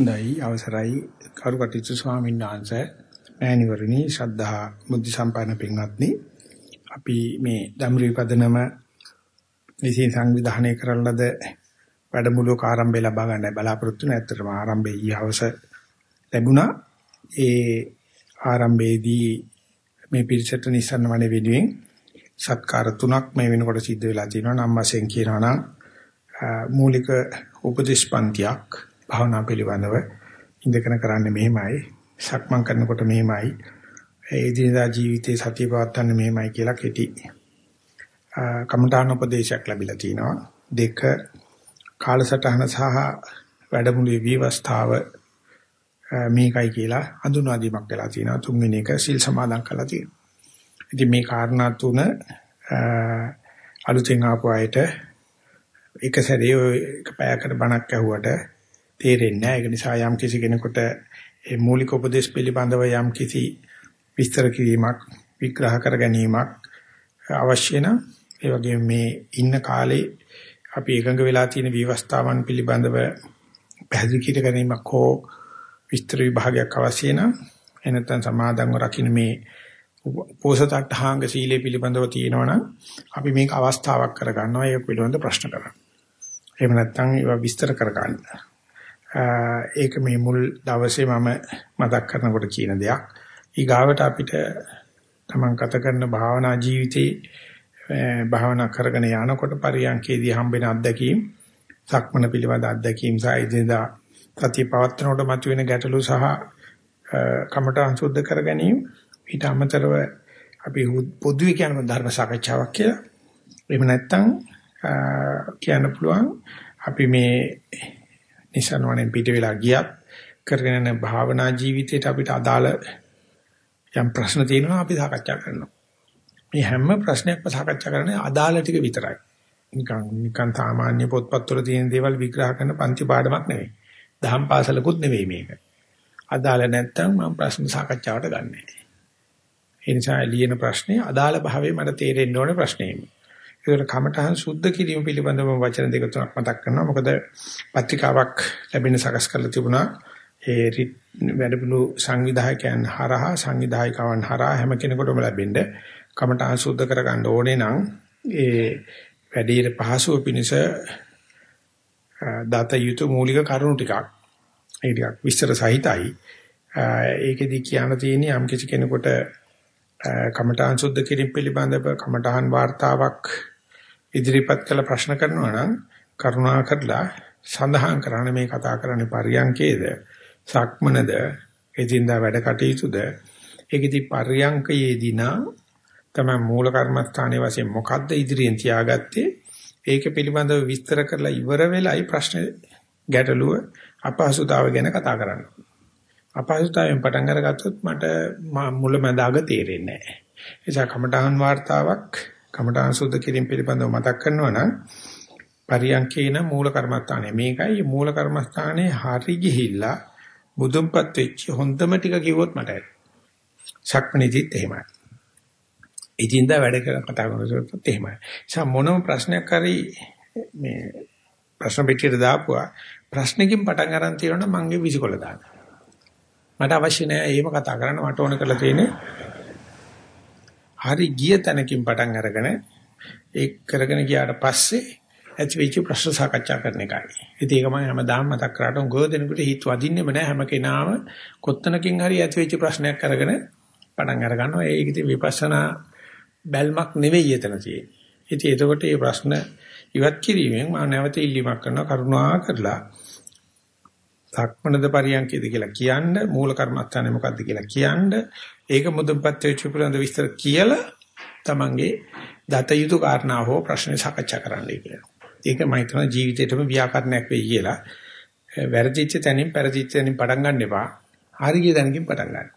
හොඳයි අවසරයි. කරුකටීතු ස්වාමීන් වහන්සේ මෑණිවරණි ශ්‍රද්ධා බුද්ධ සම්පන්න පින්වත්නි. අපි මේ ධම්රී පදනම විසින් සංවිධානය කරන ලද වැඩමුළුවක ආරම්භය ලබා ගන්න බලාපොරොත්තු වෙන ඇත්තටම ආරම්භයේ ඊහවස ලැබුණා. ඒ ආරම්භයේදී මේ පිරිසට නිසන්න වනේ වෙනුවෙන් සත්කාර තුනක් මේ වෙනකොට සිද්ධ වෙලා තියෙනවා. නම් වශයෙන් කියනවා නම් මූලික උපදේශ පන්තියක් භාවනා පිළිබඳව ඉඳගෙන කරන්නේ මෙහෙමයි. සක්මන් කරනකොට මෙහෙමයි. ඒ දිනදා ජීවිතේ සතිය පවත්වන්න මෙහෙමයි කියලා කෙටි කමඨාන උපදේශයක් ලැබිලා තිනවා. දෙක කාලසටහන සහ වැඩමුළුවේ විවස්ථාව මේකයි කියලා හඳුන්වා දීමක් වෙලා තිනවා. තුන්වෙනි එක සිල් සමාදන් කරලා තියෙනවා. ඉතින් මේ කාරණා තුන අලුතෙන් ආපු අයට එක සැරේ එක පැයකට බණක් ඇහුවට තේරෙන්නේ නැහැ. ඒක නිසා යම් කිසි කෙනෙකුට මේ මූලික උපදේශ පිළිබඳව යම් කිසි විස්තර කිරීමක් විග්‍රහ කර ගැනීමක් අවශ්‍ය නම් ඒ වගේම මේ ඉන්න කාලේ අපි එකඟ වෙලා තියෙන විවස්ථාවන් පිළිබඳව පැහැදිලි කර ගැනීමක් හෝ විස්තර විභාගයක් අවශ්‍ය නම් එනතන් සමාදන්ව රකින්න මේ පෝසතට්ඨාංග සීලය පිළිබඳව තියෙනවනම් අපි මේක අවස්ථාවක් කරගන්නවා ඒක පිළිබඳ ප්‍රශ්න කරන්න. එහෙම නැත්නම් ඒවා විස්තර කරගන්න. ඒක මේ මුල් දවසේ මම මතක් කරනකොට කියන දෙයක්. ඊගාවට අපිට තමන් ගත කරන භාවනා ජීවිතේ භාවනා කරගෙන යනකොට පරියන්කේදී හම්බෙන අත්දැකීම්, සක්මන පිළිබඳ අත්දැකීම් සහ ඉදින්දා සතිය පවත්වනකොට මතුවෙන ගැටලු සහ කමඨං සුද්ධ කර ගැනීම ඊට අමතරව අපි පොදුවේ කියන ධර්ම සාකච්ඡාවක් කියලා. එහෙම නැත්නම් කියන්න පුළුවන් අපි මේ නිසනවණෙන් පිට වෙලා ගියත් කරගෙන යන භාවනා ජීවිතයට අපිට අදාළ යම් ප්‍රශ්න තියෙනවා අපි සාකච්ඡා කරනවා. මේ හැම ප්‍රශ්නයක්ම සාකච්ඡා කරන්නේ අදාළ ටික විතරයි. නිකන් නිකන් සාමාන්‍ය පොත්පත්වල තියෙන දේවල් විග්‍රහ කරන පන්ති පාඩමක් නෙවෙයි. දහම් පාසලකුත් නෙවෙයි මේක. අදාළ නැත්තම් මම ප්‍රශ්න සාකච්ඡාවට ගන්නෑ. ඒ නිසා ලියන ප්‍රශ්නේ අදාළ භාවයේ මට තේරෙන්න ඕනේ ප්‍රශ්නේ. ඒකට කමඨහන් සුද්ධ කිරීම පිළිබඳව වචන දෙක තුනක් මතක් කරනවා. මොකද පත්‍රිකාවක් ලැබෙන සකස් කරලා තිබුණා. ඒ වැඩමුළු සංවිධායකයන් හරහා සංවිධායකවන් හරහා හැම කෙනෙකුටම ලැබෙන්න කමඨහන් සුද්ධ කරගන්න ඕනේ නම් ඒ වැඩිහිට පහසුව පිණිස දත යුතු මූලික කරුණු ටිකක් ඒ ටිකක් විස්තර සහිතයි. ඒකෙදි කියන්න තියෙන්නේ යම් කිසි කෙනෙකුට කමඨාන් සුද්ධ කිරීම පිළිබඳව කමඨාන් වார்த்தාවක් ඉදිරිපත් කළ ප්‍රශ්න කරනවා නම් කරුණා කරලා සඳහන් කරන්න මේ කතා කරන්නේ පරියංකේද සක්මනද එදින්දා වැඩ කටයුතුද ඒකෙදි පරියංකයේදී නම් තමයි මූල කර්මස්ථානයේ වශයෙන් මොකද්ද ඉදිරියෙන් තියාගත්තේ ඒක පිළිබඳව විස්තර කරලා ඉවර වෙලයි ප්‍රශ්න ගැටලුව අපහසුතාව ගැන කතා කරන්න. අපහසුතාවයෙන් පටන් අරගත්තොත් මට මුලමඳාග තේරෙන්නේ නැහැ. එසා කමඨහන් වார்த்தාවක් කමඨාන් සුද්ධ කිරීම පිළිබඳව මතක් කරනවා නම් පරියන්කේන මූල කර්මස්ථානේ මේකයි මූල කර්මස්ථානේ හරි ගිහිල්ලා බුදුන්පත් වෙච්ච හොඳම ටික කිව්වොත් මට ඇති. සක්මණේදිත් එහෙමයි. ඉදින්දා වැඩ කරන කතා කරනකොට එහෙමයි. නිසා මොනම ප්‍රශ්නයක් හරි මේ ප්‍රශ්න පිටියට දාපුවා ප්‍රශ්නකින් පටන් ගන්න තියෙනවා නම් මගේ විසිකොල දාන්න. මට අවශ්‍ය නැහැ එහෙම කතා කරන්න මට ඕන කරලා තියෙන්නේ හරි ගිය තැනකින් පටන් අරගෙන ඒක කරගෙන ගියාට පස්සේ ඇති වෙච්ච ප්‍රශ්න සාකච්ඡා කරන එකයි. ඉතින් ඒක මම හැමදාම මතක් කරාට උගව දෙනකොට හිත වදින්නෙම නැහැ හැම කෙනාම කොත්තනකින් හරි ඇති වෙච්ච ප්‍රශ්නයක් අරගෙන පටන් අර ගන්නවා. ඒක ඉතින් විපස්සනා බැල්මක් නෙවෙයි එතන තියෙන්නේ. ඉතින් එතකොට මේ ප්‍රශ්න ඉවත් කිරීමෙන් මම නැවත ඉල්ලීමක් කරනවා කරුණා කරලා සක්මනද පරියන්කේද කියලා කියන්න මූල කර්මස්ථානේ මොකද්ද කියලා කියන්න ඒක මුදුන්පත් වෙච්ච පිළිබඳ විස්තර කියලා තමන්ගේ දත යුතු කාරණා හෝ ප්‍රශ්න සාකච්ඡා කරන්නයි කියලා. ඒක මම හිතන ජීවිතේටම ව්‍යාකරණයක් වෙයි කියලා. වැරදිච්ච තැනින් පෙරදිච්ච තැනින් පටන් ගන්න එපා. හරිය තැනකින් පටන් ගන්න.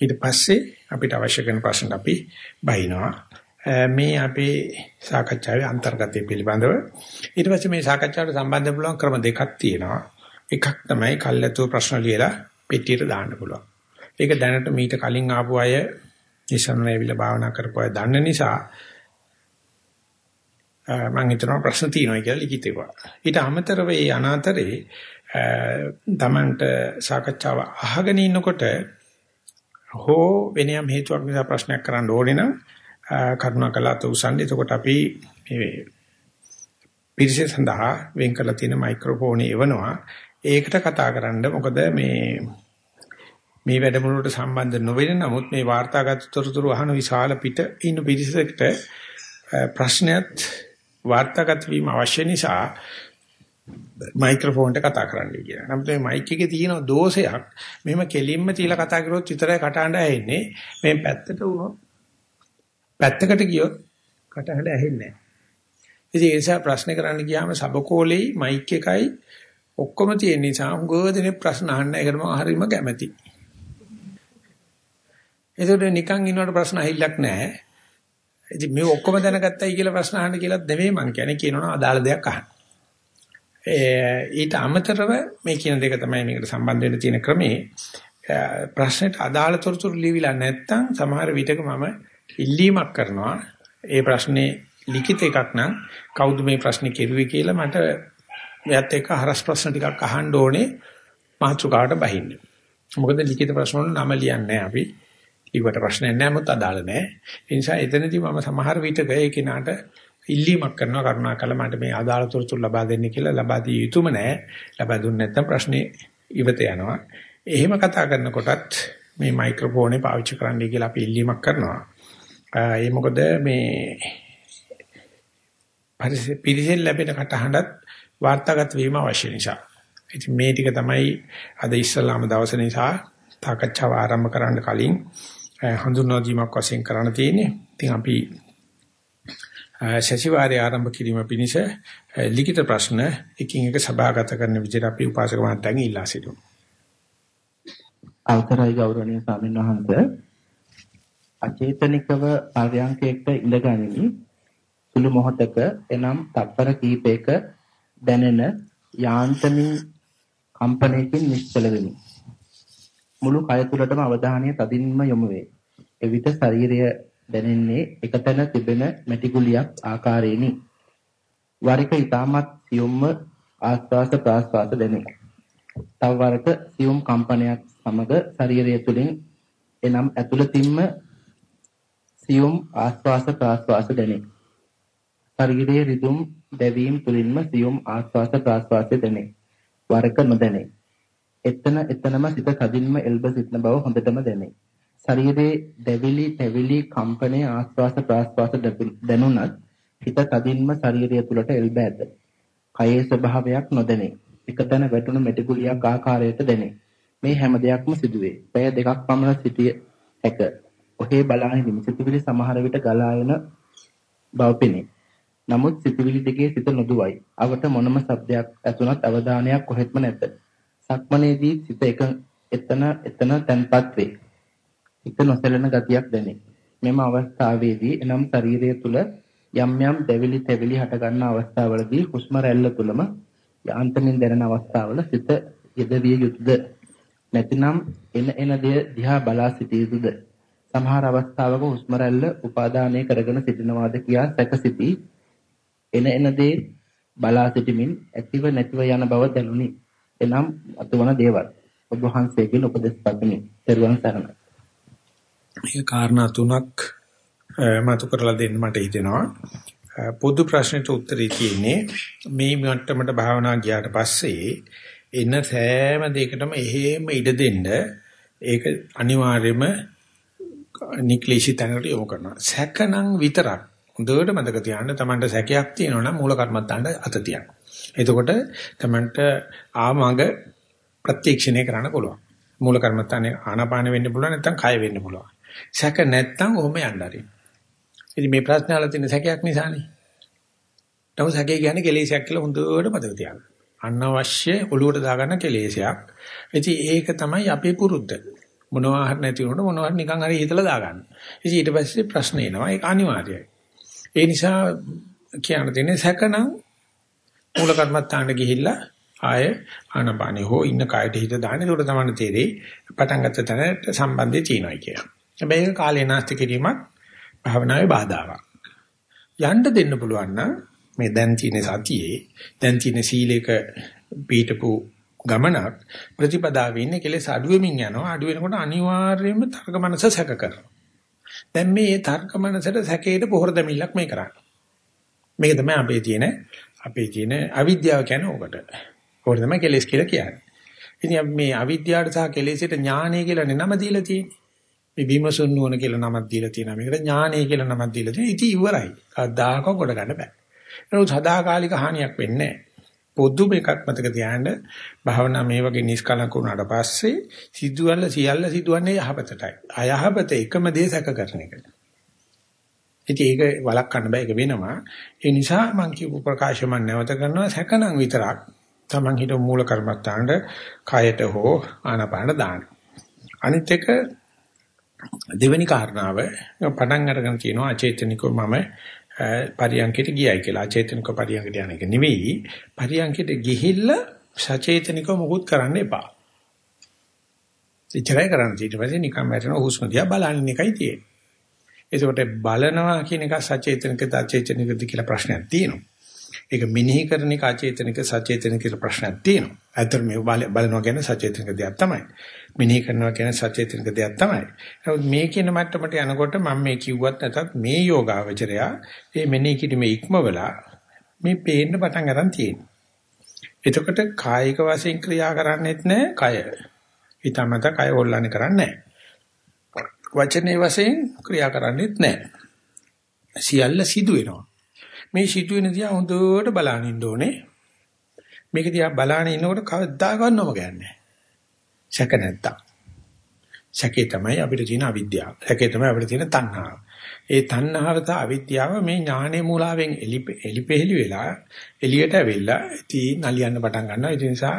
ඊට පස්සේ අපිට අවශ්‍ය කරන ප්‍රශ්න අපි බහිනවා. මේ අපේ සාකච්ඡාවේ අන්තර්ගතය පිළිබඳව ඊට පස්සේ මේ සාකච්ඡාවට සම්බන්ධ පුළුවන් ක්‍රම දෙකක් තියෙනවා. එකක් තමයි කල්ැතුව ප්‍රශ්න ලියලා පෙට්ටියට දාන්න පුළුවන්. ඒක දැනට මීට කලින් ආපු අය ඉස්සරහට ඇවිල්ලා භාවනා කරපු අය දන්න නිසා මම හිතනවා ප්‍රශ්න තියෙනවා කියලා ලිඛිතව. ඊට අමතරව මේ අනාතරේ තමන්ට සාකච්ඡාව අහගෙන ඉන්නකොට හෝ වෙන යම් හේතුවක් නිසා ප්‍රශ්නයක් කරන්න ඕනේ නම් කරුණාකරලා උසන්නේ. එතකොට අපි මේ පිරිස සඳහා වෙන් කරලා තියෙන මයික්‍රොෆෝනේ එවනවා. ඒකට කතා කරන්න මොකද මේ මේ වැඩමුළුවට සම්බන්ධ නොවෙන නමුත් මේ වාර්තාගත තොරතුරු අහන විශාල පිට ඉන්න පිරිසකට ප්‍රශ්නයත් වාර්තාගත වීම අවශ්‍ය නිසා මයික්‍රොෆෝන්ට කතා කරන්න කියලා. නමුත් මේ මයික් එකේ තියෙන දෝෂයක් මෙහෙම කෙලින්ම තියලා කතා කරොත් විතරයි කටහඬ ඇහෙන්නේ. මේ පැත්තට වුණොත් පැත්තකට ගියොත් කටහඬ ඇහෙන්නේ නැහැ. ඉතින් ඒ නිසා ප්‍රශ්න කරන්න ගියාම සබකෝලේ මයික් එකයි ඔක්කොම තියෙන නිසා උගෝදෙනේ ප්‍රශ්න අහන්න ඒකට මම හරිම කැමැති. ඒකට නිකන් ඉන්නවට ප්‍රශ්න අහිල්ලක් නැහැ. ඉතින් මේ ඔක්කොම දැනගත්තයි කියලා ප්‍රශ්න අහන්න කියලාත් නෙමෙයි මං කියන්නේ කියනවා අදාළ දෙයක් අහන්න. ඊට අමතරව මේ කියන දෙක තමයි මේකට සම්බන්ධ වෙන්න තියෙන ක්‍රමේ. ප්‍රශ්නෙට අදාළ තොරතුරු ලියවිලා නැත්නම් සමහර විටක මම ඉල්ලීමක් කරනවා. ඒ ප්‍රශ්නේ ලිඛිත එකක් නම් කවුද මේ ප්‍රශ්නේ කෙරුවේ කියලා මට එයත් එක්ක හරස් ප්‍රශ්න ටිකක් අහන්න ඕනේ මාතෘකාවට බහින්න. මොකද ලිඛිත ප්‍රශ්න වල නම ලියන්නේ අපි. ඊවට ප්‍රශ්නයක් නැහැ මොකද අදාළ නැහැ. ඒ නිසා එතනදී මම සමහර විටක ඒ කෙනාට ඉල්ලීමක් කරනවා කරුණාකරලා මට මේ අදාළ තොරතුරු ලබා දෙන්න කියලා ලබා දිය යුතුම නැහැ. ලබා දුන්නේ නැත්නම් ප්‍රශ්නේ ඉවත යනවා. එහෙම කතා කරනකොටත් මේ මයික්‍රොෆෝනේ පාවිච්චි කරන්නයි කියලා අපි ඉල්ලීමක් කරනවා. ඒ මොකද මේ පිරිසෙන් ලැබෙන කටහඬත් වාර්තාගත වීම අවශ්‍ය නිසා. ඉතින් මේ ටික තමයි අද ඉස්සලාම දවස නිසා සාකච්ඡාව ආරම්භ කරන්න කලින් හඳුන්වා දීමක් වශයෙන් කරන්න තියෙන්නේ. ඉතින් අපි සතිವಾರයේ ආරම්භ කිරීම පිණිස ලිඛිත ප්‍රශ්න එකින් එක සභාගත කරන විදිහට අපි උපාසක මහත්තයන් ඉල්ලා සිටිමු. අවසරයි ගෞරවනීය ස්වාමීන් වහන්සේ අචේතනිකව පර්යංකයකට ඉඳගනිමි සුළු මොහොතක එනම් තත්පර කීපයක දැනෙන යාන්ත්‍රණින් කම්පනයකින් නිශ්චල වෙමි. මුළු කය තුළටම අවධානය තදින්ම යොමු වේ. එවිට ශරීරය දැනෙන්නේ එකතැන තිබෙන මැටි ගුලියක් ආකාරයෙනි. වරික ඊටමත් සියුම්ම ආස්වාස ප්‍රාස්වාස දැනේ. තව වරක සියුම් කම්පනයක් සමග ශරීරය තුළින් එනම් ඇතුළතින්ම සියුම් ආස්වාස ප්‍රාස්වාස දැනේ. ශරීරයේ රිදුම් දැවීම් තුලින්ම සියුම් ආස්වාස ප්‍රාස්වාසය දැනේ. වරක නොදැනේ. එතන එතනම සිත කදින්ම එල්බ සිටන බව හොඳටම දැනේ. ශරීරයේ දැවිලි තැවිලි කම්පනයේ ආස්වාස ප්‍රාස්වාස දැනුණත් හිත කදින්ම ශරීරය තුළට එල්බ ඇත. කයේ ස්වභාවයක් නොදැනේ. එකතැන වැටුණු මෙටිගුලියක් ආකාරයට දැනේ. මේ හැම දෙයක්ම සිදුවේ. පැය දෙකක් පමණ සිටිය හැක. ඔහේ බලාගෙන නිමිසිතිවිලි සමහර විට ගලා එන බව පෙනේ. නමුත් සිතිවිලි දෙකේ සිත නොදුවයි. අවට මොනම શબ્දයක් ඇසුණත් අවධානයක් කොහෙත්ම නැත. සක්මනේදී සිත එක එතන එතන තැන්පත් වේ. හිත නොසැලෙන ගතියක් දැනේ. මෙම අවස්ථාවේදී එනම් ශරීරය තුල යම් යම් දැවිලි තැවිලි හට ගන්න අවස්ථාවලදී හුස්ම රැල්ල තුලම යාන්ත්‍රණයෙන් දැනෙන අවස්ථාවල සිත යෙදවිය යුතුද නැතිනම් එන එන දේ දිහා බලා සිටිය යුතුද සමහර අවස්ථාවක හුස්ම රැල්ල උපාදානය කරගෙන සිටිනවාද කියා සැකසිතී එන එන දේ බලා සිටමින් ඇතිව නැතිව යන බව දැනුනි එනම් අතවන දේවල් ඔබ වහන්සේගෙන් උපදෙස් පතමි. ත්වන් සරණයි. මේ කාරණා තුනක් මතු කරලා දෙන්න මට හිතෙනවා. පොදු ප්‍රශ්නෙට උත්තරේ තියෙන්නේ මේ මට්ටමට භාවනා ගියාට පස්සේ එන සෑම දෙයකටම එහෙම ඉඩ දෙන්න ඒක අනිවාර්යයෙන්ම නික්ලිෂි තැනකට යොමු කරනවා. සැකනම් විතරක් හොඳට මතක තියාගන්න තමන්ට සැකයක් තියෙනවා නම් මූල කර්මත්තාන්ට අත තියන්න. එතකොට තමන්ට ආමඟ ප්‍රත්‍යක්ෂණය කරන්න පුළුවන්. මූල කර්මත්තානේ ආනාපාන වෙන්න පුළුවන් නැත්නම් කය වෙන්න පුළුවන්. සැක නැත්නම් ඔහොම යන්න හරියි. ඉතින් මේ ප්‍රශ්න අහලා තියෙන සැකයක් නිසානේ. නමුත් සැකේ කියන්නේ කෙලෙසයක් කියලා හොඳට මතක තියාගන්න. අනවශ්‍ය ඔලුවට දාගන්න කෙලෙසයක්. ඉතින් ඒක තමයි අපේ පුරුද්ද. මොනවා හරි නැති වුණොත් මොනවා හරි නිකන් හරි හිතලා දාගන්න. ඉතින් ඊට පස්සේ ප්‍රශ්න එනවා. ඒක අනිවාර්යයි. ඒ නිසා කියන්න තියෙන්නේ සැකනම් මූල කර්මත්තාන්න ගිහිල්ලා ආය ආනපානෙ හෝ ඉන්න කායට හිත දාන්න. ඒකට තමයි තේරෙයි පටන් ගත්ත තැනට සම්බන්ධය තියෙනවා කියලා. හැබැයි ඒක කාලේ නාස්ති කිරීමක් භාවනාවේ බාධාවක්. යන්න දෙන්න පුළුවන් නම් මේ දැන් තියෙන සතියේ දැන් තියෙන සීලේක පිටපු ගමනක් ප්‍රතිපදාවේ ඉන්නේ කෙලෙස් අඩු වෙමින් යනවා අඩු වෙනකොට අනිවාර්යයෙන්ම තර්ක මනස සැක කරනවා දැන් මේ තර්ක මනසට සැකයට පොහොර දෙමිල්ලක් මේ කරන්නේ. මේක තමයි අපේ තියෙන අපේ තියෙන අවිද්‍යාව කියන්නේ ඕකට. ඕක තමයි කෙලෙස් කියලා කියන්නේ. ඉතින් මේ අවිද්‍යාවට සහ කෙලෙසට ඥානය කියලා නම දීලා තියෙන්නේ. මේ විමසුන් නුවණ කියලා නමක් දීලා තියෙනවා. මේකට ඥානය කියලා නමක් දීලා තියෙනවා. ඉතින් ඉවරයි. කවදාකවත් ගොඩ ගන්න බෑ. ඒක සදාකාලික හානියක් වෙන්නේ නැහැ පොදු එකක් මතක තියාගන්න භාවනා මේ වගේ නිස්කලංක වුණාට පස්සේ සිදුවල සියල්ල සිදුවන්නේ යහපතටයි. අයහපත එකම දේ සැක කරන එක. ඉතින් ඒක වළක්වන්න බෑ ඒක වෙනවා. ඒ නිසා මම කියපු ප්‍රකාශ මම නැවත කරනවා සැකනම් විතරක් Taman හිත මූල කර්මත්තාන්ට කයට හෝ ආනපාන දාන්න. අනිත් එක දෙවෙනි කාරණාව පටන් අරගෙන තියෙනවා අචේතනිකව මම පරියන්කයට ගියයි කියලා. අචේතනික පරියන්කයට යන එක නෙවෙයි. පරියන්කයට ගිහිල්ලා සචේතනිකව මුකුත් කරන්න එපා. ඉච්චරයි කරන්න ඊට පස්සේ නිකන් වැටෙන හුස්ම දිහා බලන්න එකයි තියෙන්නේ. ඒකට බලනවා කියන එක සචේතනිකද අචේතනිකද කියලා ප්‍රශ්නයක් තියෙනවා. ඒක මෙනෙහි කරන එක අචේතනික සචේතනික කියලා ප්‍රශ්නයක් තියෙනවා. ඇත්තට මේ බලනවා කියන්නේ සචේතනික දෙයක් තමයි. මෙනෙහි කරනවා කියන්නේ සචේතනික දෙයක් තමයි. නමුත් මේ කියන මට්ටමට යනකොට මම මේ කිව්වත් නැතත් මේ යෝගාවචරයා මේ මෙනෙහි කිරීමේ ඉක්මවලා මේ පේන්න පටන් ගන්න තියෙනවා. එතකොට කායික වශයෙන් ක්‍රියා කරන්නේත් නැහැ කය. හිතමත කය හොල්ලන්නේ කරන්නේ නැහැ. වචනේ වශයෙන් ක්‍රියා කරන්නේත් නැහැ. සියල්ල සිදු වෙනවා. මේ සිදුවෙන දිහා හොඳට බලන ඉන්න ඕනේ. මේක දිහා බලන ඉන්නකොට කවදාකවත් නොම ගන්නෑ. සැක නැත්තම්. සැකේ තමයි අපිට තියෙන අවිද්‍යාව. සැකේ තමයි අපිට තියෙන තණ්හාව. ඒ තණ්හාව තා අවිද්‍යාව මේ ඥානේ මූලාවෙන් එලිපෙහෙලි වෙලා එළියට ඇවිල්ලා ඉතින් නලියන්න පටන් ගන්නවා. ඒ නිසා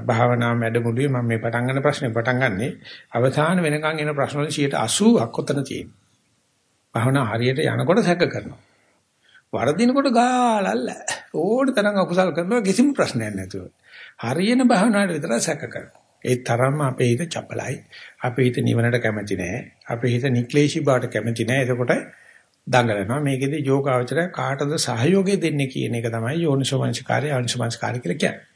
භාවනා මැඩමුළුවේ මම මේ පටන් ගන්න ප්‍රශ්නේ පටන් ගන්නෙ අවසාන වෙනකන් එන ප්‍රශ්න වල 80ක් ඔතන තියෙනවා. භාවනා හරියට යනකොට සැක කරනවා. වරදිනකොට ගාලල්ල ඕන තරම් අකුසල් කරනවා කිසිම ප්‍රශ්නයක් නැතුව. හරියන භාවනාවට විතර සැක කරනවා. ඒ තරම්ම අපේ හිත චපලයි. අපේ හිත නිවනට කැමති නෑ. අපේ හිත නික්ලේශී බවට කැමති නෑ. එතකොට දඟලනවා. මේකෙදි යෝගාවචරය කාටද සහයෝගය දෙන්නේ කියන එක තමයි යෝනිසෝමනසිකාරය අනිසෝමනසිකාරය කියලා කියන්නේ.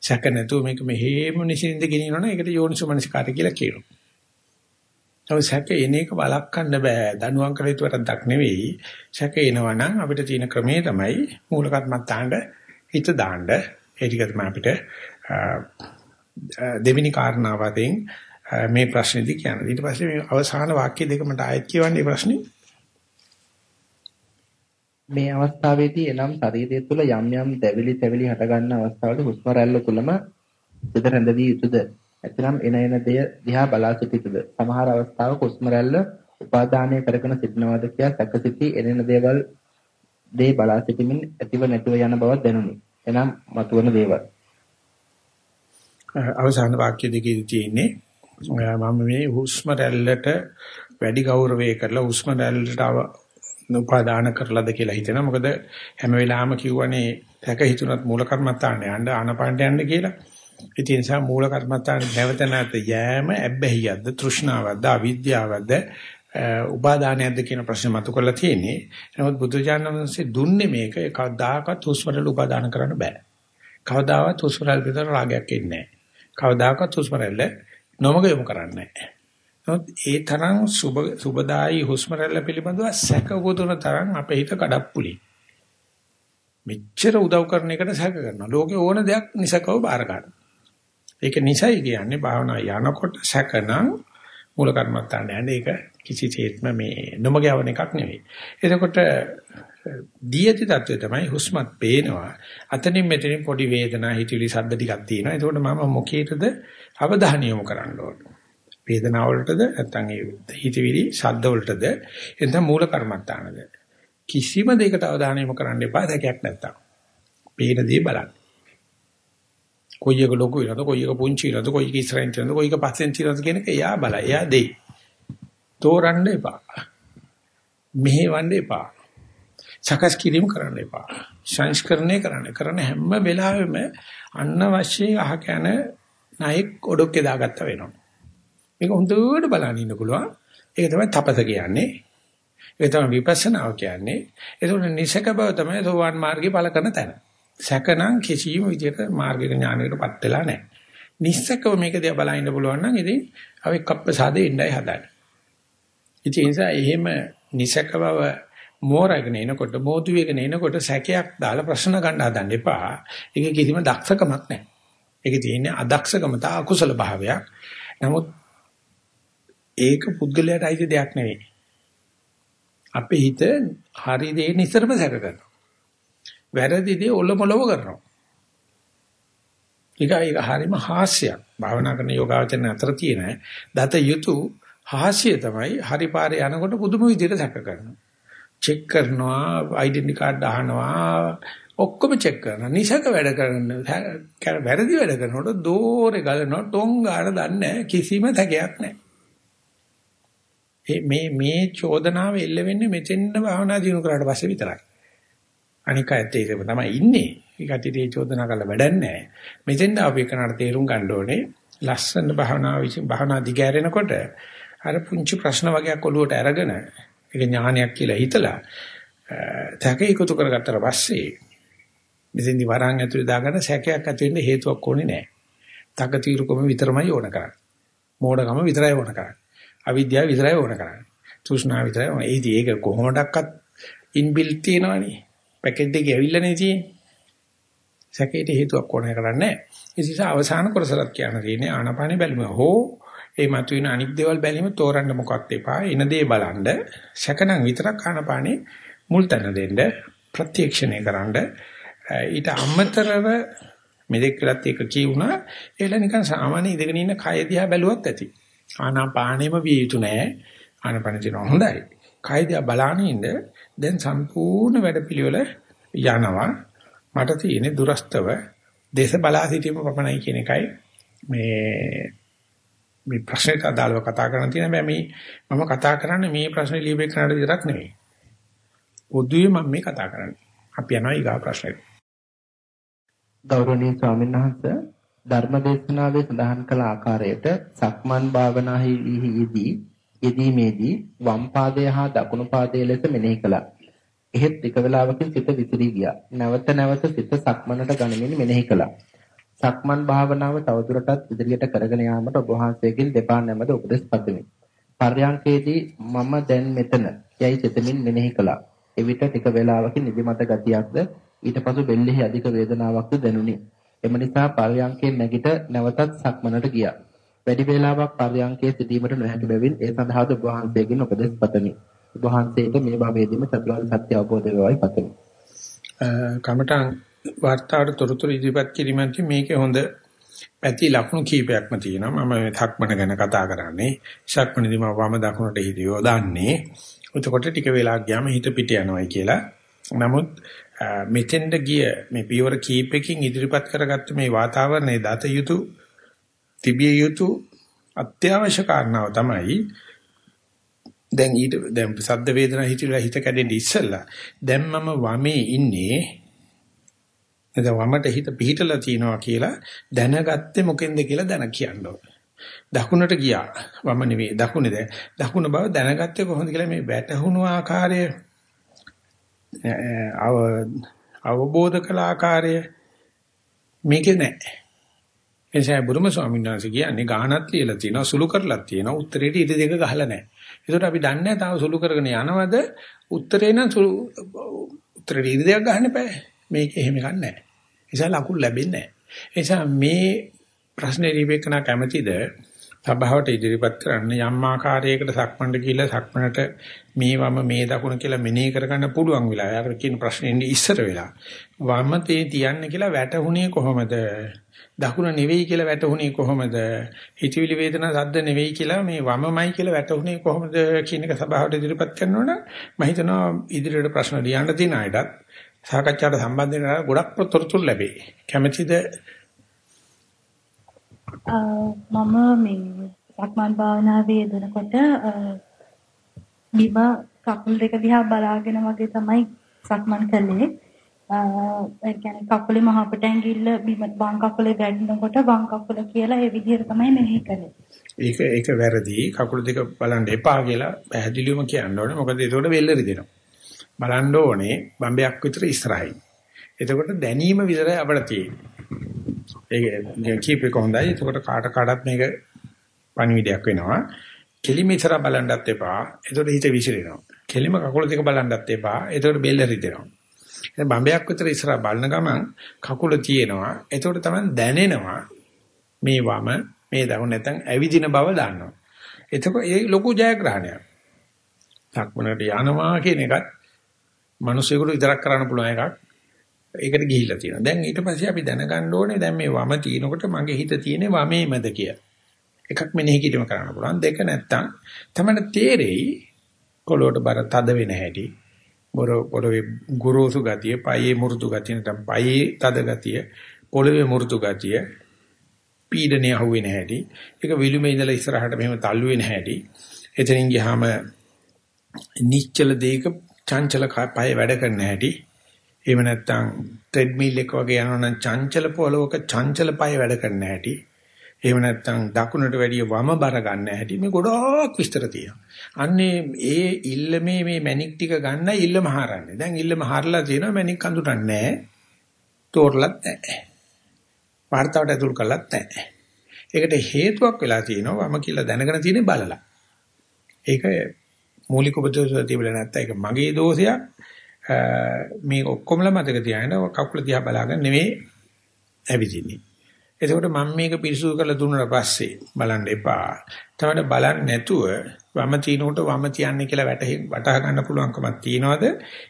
සැක නැතුව මේක මෙහෙම නිසින්ද ගෙනියනවනේ ඒකට යෝනිසෝමනසිකාරය කියලා කියනවා. නමුත් සැක එන එක වළක්වන්න බෑ. දනුවම් කළ යුතු වැරද්දක් නෙවෙයි. සැක එනවා නම් අපිට තියෙන ක්‍රමේ තමයි මූල කර්මත්තාඬ හිත දාන්න. ඒ ටික තමයි අපිට දෙවෙනි කාරණාවෙන් මේ ප්‍රශ්නේදී කියන්නේ. ඊට පස්සේ මේ අවසාන වාක්‍ය දෙක මට ආයෙත් කියවන්නේ ප්‍රශ්නේ. මේ අවස්ථාවේදී එනම් ශරීරය තුළ යම් යම් දැවිලි තැවිලි හටගන්න අවස්ථාවල හුස්ම රැල්ල තුළම සිත රැඳවී යුතුද? එතරම් එන එන දෙය දිහා බලා සිටිතද? සමහර අවස්ථාවක හුස්ම රැල්ල උපාදානය කරගෙන සිටිනවාද කියා සැකසිතී එන දේවල් දේ බලා සිටීමෙන් ඇතිව නැතිව යන බවක් දැනුනි. එනම් මතුවන දේවල්. අවසාන වාක්‍ය දෙකේ තියෙන්නේ මම මේ හුස්ම රැල්ලට වැඩි ගෞරවය කරලා හුස්ම රැල්ලට උපාදාන කරලාද කියලා හිතෙනවා. මොකද හැම වෙලාවෙම කියවනේ තැක හිතුනත් මූල කර්මත්තාන්න යන්න ආනපානට යන්න කියලා. ඒ නිසා මූල කර්මත්තාන නැවත නැවත යෑම ඇබ්බැහියක්ද තෘෂ්ණාවක්ද අවිද්‍යාවක්ද උපාදානයක්ද කියන ප්‍රශ්නේ මතු කරලා තියෙන්නේ. නමුත් බුදුජානනාංශේ දුන්නේ මේක කවදාකවත් හුස්මරල උපාදාන කරන්න බෑ. කවදාවත් හුස්මරල විතර රාගයක් එන්නේ නැහැ. කවදාකවත් හුස්මරල නොමග යොමු කරන්නේ නැහැ. නමුත් ඒ තරම් සුබ සුබදායි හුස්මරල පිළිබඳව සැකගොදුන තරම් අපේ හිත කඩප්පුලි. මෙච්චර උදව් කරන එකට සැක කරනවා. ලෝකේ ඕන දෙයක් නිසකව බාර ගන්න. ඒක නිසයි කියන්නේ භාවනා යනකොට සැකනම් මූල කර්මත්තාන්න යන ඒක කිසිසේත්ම මේ නොමගයවන එකක් නෙවෙයි. එතකොට දීයති தত্ত্বය තමයි හුස්මත් පේනවා. අතනින් මෙතනින් පොඩි වේදනා හිතවිලි සද්ද ටිකක් තියෙනවා. එතකොට මම මොකේටද අවධානය යොමු කරන්න ඕන. වේදනාව වලටද නැත්නම් ඒ හිතවිලි සද්ද වලටද එතන මූල කර්මත්තානද කිසිම දෙයකට අවධානය යොමු කරන්න එපා දැකයක් නැත්තම්. පේන දේ බලන්න. කොයි එක ලොකු වෙනවද කොයි එක පුංචි වෙනවද කොයි එක ඉස්සරහින් තියෙනවද කොයි එක පස්සෙන් තියෙනවද කියන එක එයා බලයි එයා දෙයි. තෝරන්න එපා. මෙහෙවන්න එපා. සකස් කිරීම කරන්න එපා. සංස්කරණය කරන්න. කරන හැම වෙලාවෙම අනවශ්‍ය අහකන නායක ඔඩොක්කේ දාගත්ත වෙනවා. මේක හොඳට බලන්න ඉන්න පුළුවන්. ඒක තමයි තපස කියන්නේ. ඒක තමයි විපස්සනාව කියන්නේ. ඒක නිසක බව තමයි සෝවාන් මාර්ගේ පළ කරන තැන. සැකනම් කිසියම් විදියට මාර්ගික ඥානයකටපත් වෙලා නැහැ. නිස්සකව මේක දිහා බලන්න පුළුවන් නම් ඉතින් අවෙක් අප්‍රසාදේ ඉන්නයි හදන්නේ. ඉතින් ඒ නිසා එහෙම නිසකවව මෝරගෙන එනකොට මෝදු වේගෙන එනකොට සැකයක් දාලා ප්‍රශ්න ගන්න හදන්න එපා. ඒක කිසිම දක්ෂකමක් නැහැ. ඒකේ තියෙන්නේ අදක්ෂකම තා අකුසල භාවයක්. නමුත් ඒක පුද්ගලයාට අයිති දෙයක් නෙවෙයි. අපේ හිත හරි දේ නිතරම සැක කරනවා. වැරදි දේ ඔලොමලව කරනවා. ඒක ඒක හරිම හාස්‍යයක්. භාවනා කරන යෝගාවචරණ අතර තියෙන දත යුතු හාස්‍ය තමයි හරි පාරේ යනකොට පුදුම විදිහට සැක කරනවා. චෙක් කරනවා, ඩෙන්ටි කාඩ් අහනවා, ඔක්කොම චෙක් කරනවා. නිසක වැඩ කරන වැරදි වැඩ කරනකොට දෝරේ ගලනවා, ටොං ගාන දන්නේ කිසිම තැකයක් නැහැ. මේ මේ චෝදනාව එල්ල වෙන්නේ මෙතෙන්ද භාවනා දිනු කරාට පස්සේ විතරයි. අනික ඇත්ත ඒක තමයි ඉන්නේ. ඒ කටියේ චෝදනා කරලා වැඩක් නැහැ. මෙතෙන්ද අපි කනට තේරුම් ගන්න ඕනේ ලස්සන භාවනාව විසින් භාවනා දිගෑරෙනකොට අර පුංචි ප්‍රශ්න වගේක් ඔලුවට අරගෙන ඒක ඥානයක් කියලා හිතලා තැක එකතු කරගත්තට පස්සේ මෙතෙන්දි වරන් ඇතුලේ දාගන්න සැකයක් ඇති වෙන්න හේතුවක් ඕනේ නැහැ. තක తీරුකම විතරමයි ඕන කරන්නේ. මෝඩකම විතරයි ඕන කරන්නේ. අවිද්‍යාව විතරයි ඕන කරන්නේ. තෘෂ්ණාව විතරයි ඕන. ඒදී ඒක කොහොමඩක්වත් ඉන්බිල්ට් තියෙනවනේ. පැකේජ් එකේ ඇවිල්ලානේ තියෙන්නේ. සැකේට හේතුවක් ඕන කරන්නේ නැහැ. ඒ නිසා අවසාන කොටසක් කියන්න තියෙන්නේ ආනාපානෙ බැලුම හෝ ඒ මතුවෙන අනික් දේවල් බැලීම තෝරන්න මොකක්ද එපා. එන දේ බලන්න සැකනම් විතරක් ආනාපානෙ මුල් තැන දෙන්න ප්‍රත්‍යක්ෂණය කරන්න ඊට අමතරව මෙදෙක් කියලාත් ඒක කියුණා ඒලා නිකන් සාමාන්‍ය ඉඳගෙන ඉන්න කය දිහා බැලුවත් ඇති ආනාපානෙම විය යුතු නෑ ආනාපාන දිනවා හොඳයි කය දිහා බලාගෙන ඉන්න දැන් සම්පූර්ණ වැඩපිළිවෙල යනවා. මට තියෙන්නේ දුරස්තව දේශ බලා සිටීම පමණයි කියන එකයි මේ මේ ප්‍රශ්නෙට අදාළව කතා කරන්න තියෙන. බෑ මේ මම කතා කරන්නේ මේ ප්‍රශ්නේ ලියුවේ කරන්න විතරක් නෙවෙයි. පොදුවේ මම මේ කතා කරන්නේ. අපි යනවා ඊගා ප්‍රශ්නෙට. ගෞරවනීය ස්වාමීන් වහන්සේ ධර්මදේශනාවේ සඳහන් කළ ආකාරයට සක්මන් භාවනාහි යෙදී යෙදීමේදී වම් පාදය හා දකුණු පාදය ලෙස මෙනෙහි කළා. එහෙත් එක වේලාවකින් සිත විසිරී ගියා. නැවත නැවත සිත සක්මනට ගනිමින් මෙනෙහි කළා. සක්මන් භාවනාව තවදුරටත් ඉදිරියට කරගෙන යාමට ඔබ වහන්සේගෙන් දෙපා නැමද උපදෙස් පතමි. පර්යංකේදී මම දැන් මෙතන යයි සිතමින් මෙනෙහි කළා. එවිට ටික වේලාවකින් නිදිමත ගතියක්ද ඊට පසු බෙල්ලෙහි අධික වේදනාවක්ද දැනුනි. එම නිසා පර්යංකයෙන් නැගිට නැවතත් සක්මනට ගියා. වැඩි වේලාවක් පර්යංකයේ සිටීමට නොහැකි බැවින් ඒ සඳහා ඔබ වහන්සේගෙන් උපදෙස් පතමි. ඔබ වහන්සේට මේ භවයේදීම චතුරාර්ය සත්‍ය අවබෝධ වේවායි පතමි. කමඨං වාර්තාවට තොරතුරු ඉදිරිපත් කිරීමෙන් මේකේ හොඳ පැති ලක්ෂණ කීපයක්ම තියෙනවා. මම මේ ධක්මන ගැන කතා කරන්නේ. ශක්මනදී මම වම දකුණට හිතියෝ දාන්නේ. එතකොට ටික වෙලාවක් ගියාම හිත පිට යනවායි කියලා. නමුත් මෙතෙන්ද ගිය මේ පියවර කීපකින් ඉදිරිපත් කරගත්ත මේ වාතාවරණයේ දත යුතු තිබිය යුතු අත්‍යවශ්‍ය කාරණාව තමයි දැන් ඊට දැන් සද්ද වේදනා හිතිලා හිත කැඩෙන්නේ ඉස්සෙල්ලා දැන් මම වමේ ඉන්නේ එතන වමට හිත පිහිටලා තියනවා කියලා දැනගත්තේ මොකෙන්ද කියලා දැන කියන්න ඕනේ. දකුණට ගියා වම නෙවෙයි දකුණේ දැන් දකුණ බව දැනගත්තේ කොහොමද කියලා මේ වැටහුණු ආකාරය අවබෝධ කළ ආකාරය මේකේ නැහැ. එනිසා බුදුම ස්වාමීන් වහන්සේ කියන්නේ ගානක් ලියලා තියෙනවා සුළු කරලා තියෙනවා උත්තරේට ඉත දෙක ගහලා නැහැ. ඒකට අපි දන්නේ නැහැ තාම සුළු කරගෙන යනවද උත්තරේ නම් සුළු උත්තරේ ඉත දෙක ගහන්න බෑ. මේක එහෙම එකක් නැහැ. නිසා ලකුණු ලැබෙන්නේ නැහැ. නිසා මේ ප්‍රශ්නේ රිබේකන කැමැතිද සභාවට ඉදිරිපත් කරන්න යම් ආකාරයකට සක්මණට කියලා සක්මණට මේ වම මේ දකුණ කියලා මෙනෙහි කරගන්න පුළුවන් වෙලා. යාර කියන ප්‍රශ්නේ ඉන්නේ ඉස්සර වෙලා. වම තේ තියන්නේ කියලා වැටුනේ කොහොමද? දකුණ නෙවෙයි කියලා වැටුනේ කොහොමද? හිතවිලි වේදනා සද්ද නෙවෙයි කියලා මේ වමමයි කියලා වැටුනේ කොහොමද කියන එක සභාවට ඉදිරිපත් කරනවනම් මම හිතනවා ඉදිරියට ප්‍රශ්න ලියන්න තියෙන අයටත් සාකච්ඡාවට සම්බන්ධ වෙන ගොඩක් තොරතුරු ලැබේ. කැමැතිද මම මේ සක්මන් භාවනාවේ යෙදෙනකොට බිම කකුල් දෙක දිහා බලාගෙන වගේ තමයි සක්මන් කළේ. ඒ කියන්නේ කකුලේ මහ අපට ඇඟිල්ල බිම වම් කකුලේ වැටෙනකොට වම් කකුල කියලා ඒ විදිහට තමයි මෙහෙ කළේ. ඒක ඒක වැරදි. කකුල් දෙක බලන්න එපා කියලා පැහැදිලිවම කියන්න ඕනේ. මොකද ඒකට වෙල්ල රිදෙනවා. බලන්න ඕනේ බම්බයක් විතර ඉස්සරහින්. එතකොට දැනීම විතරයි අපිට තියෙන්නේ. ඒක කීප එක හොඳයි. එතකොට කාට කාටත් මේක පණිවිඩයක් වෙනවා. කෙලිම ඉස්සර බලන්නත් එපා. එතකොට හිත විසිරෙනවා. කෙලිම කකුල දෙක බලන්නත් එපා. එතකොට බෙල්ල රිදෙනවා. දැන් බම්බයක් විතර ඉස්සර බලන ගමන් කකුල තියෙනවා. එතකොට තමයි දැනෙනවා මේ වම මේ දකුණ නැත්නම් ඇවිදින බව දන්නවා. එතකොට ඒ ලොකු ජයග්‍රහණයක්. සක්මනට යනවා කියන එකත් මිනිස්සුෙකුට විතරක් කරන්න පුළුවන් එකක්. ඒකට ගිහිල්ලා තියෙනවා. දැන් ඊට පස්සේ අපි දැනගන්න ඕනේ දැන් මේ වම තිනකොට මගේ හිත තියෙන්නේ වමේමද කියලා. එකක් මෙනෙහි කිරීම කරන්න පුළුවන්. දෙක නැත්තම් තමයි තේරෙයි කොළොට බර තද වෙන හැටි. බොර පොළවේ ගුරුසු ගතිය, පයේ මුරුදු ගතිය නැත්නම් පයේ තද ගතිය, පොළවේ මුරුදු ගතිය, පීඩනය අහුවෙන හැටි. ඒක විලුමේ ඉඳලා ඉස්සරහට මෙහෙම තල්ලු වෙන හැටි. එතනින් ගියාම නිශ්චල දෙයක චංචල පය වැඩ කරන හැටි. එහෙම නැත්නම් ට්‍රෙඩ්මිල් එක වගේ යනවනම් චංචල පොළවක චංචල පය වැඩ කරන හැටි. එහෙම නැත්නම් දකුණට වැඩිය වම බර ගන්න හැටි මේ ගොඩක් විස්තර තියෙනවා. අන්නේ ඒ ඉල්ලමේ මේ මැණික් ටික ගන්න ඉල්ලම හරන්නේ. දැන් ඉල්ලම හරලා තියෙනවා මැණික් කඳුටක් නැහැ. තෝරලත් නැහැ. වார்த்தාවට ඇතුල් කළත් නැහැ. ඒකට හේතුවක් වෙලා තියෙනවා වම කියලා දැනගෙන තියෙන බලලා. ඒක මූලික උපදේශය තිබුණේ නැත්නම් ඒක මගේ දෝෂයක්. මේ ඔක්කොමලා මතක තියාගෙන කකුල දිහා බලාගෙන නෙමෙයි ඇවිදින්නේ. එතකොට මම මේක පිරිසුදු කරලා දුන්නාට පස්සේ බලන්න එපා. තමයි බලන්න නැතුව වම තිනකොට වම තියන්නේ කියලා වැටහි වටහා ගන්න පුළුවන්කමක් තියනවාද?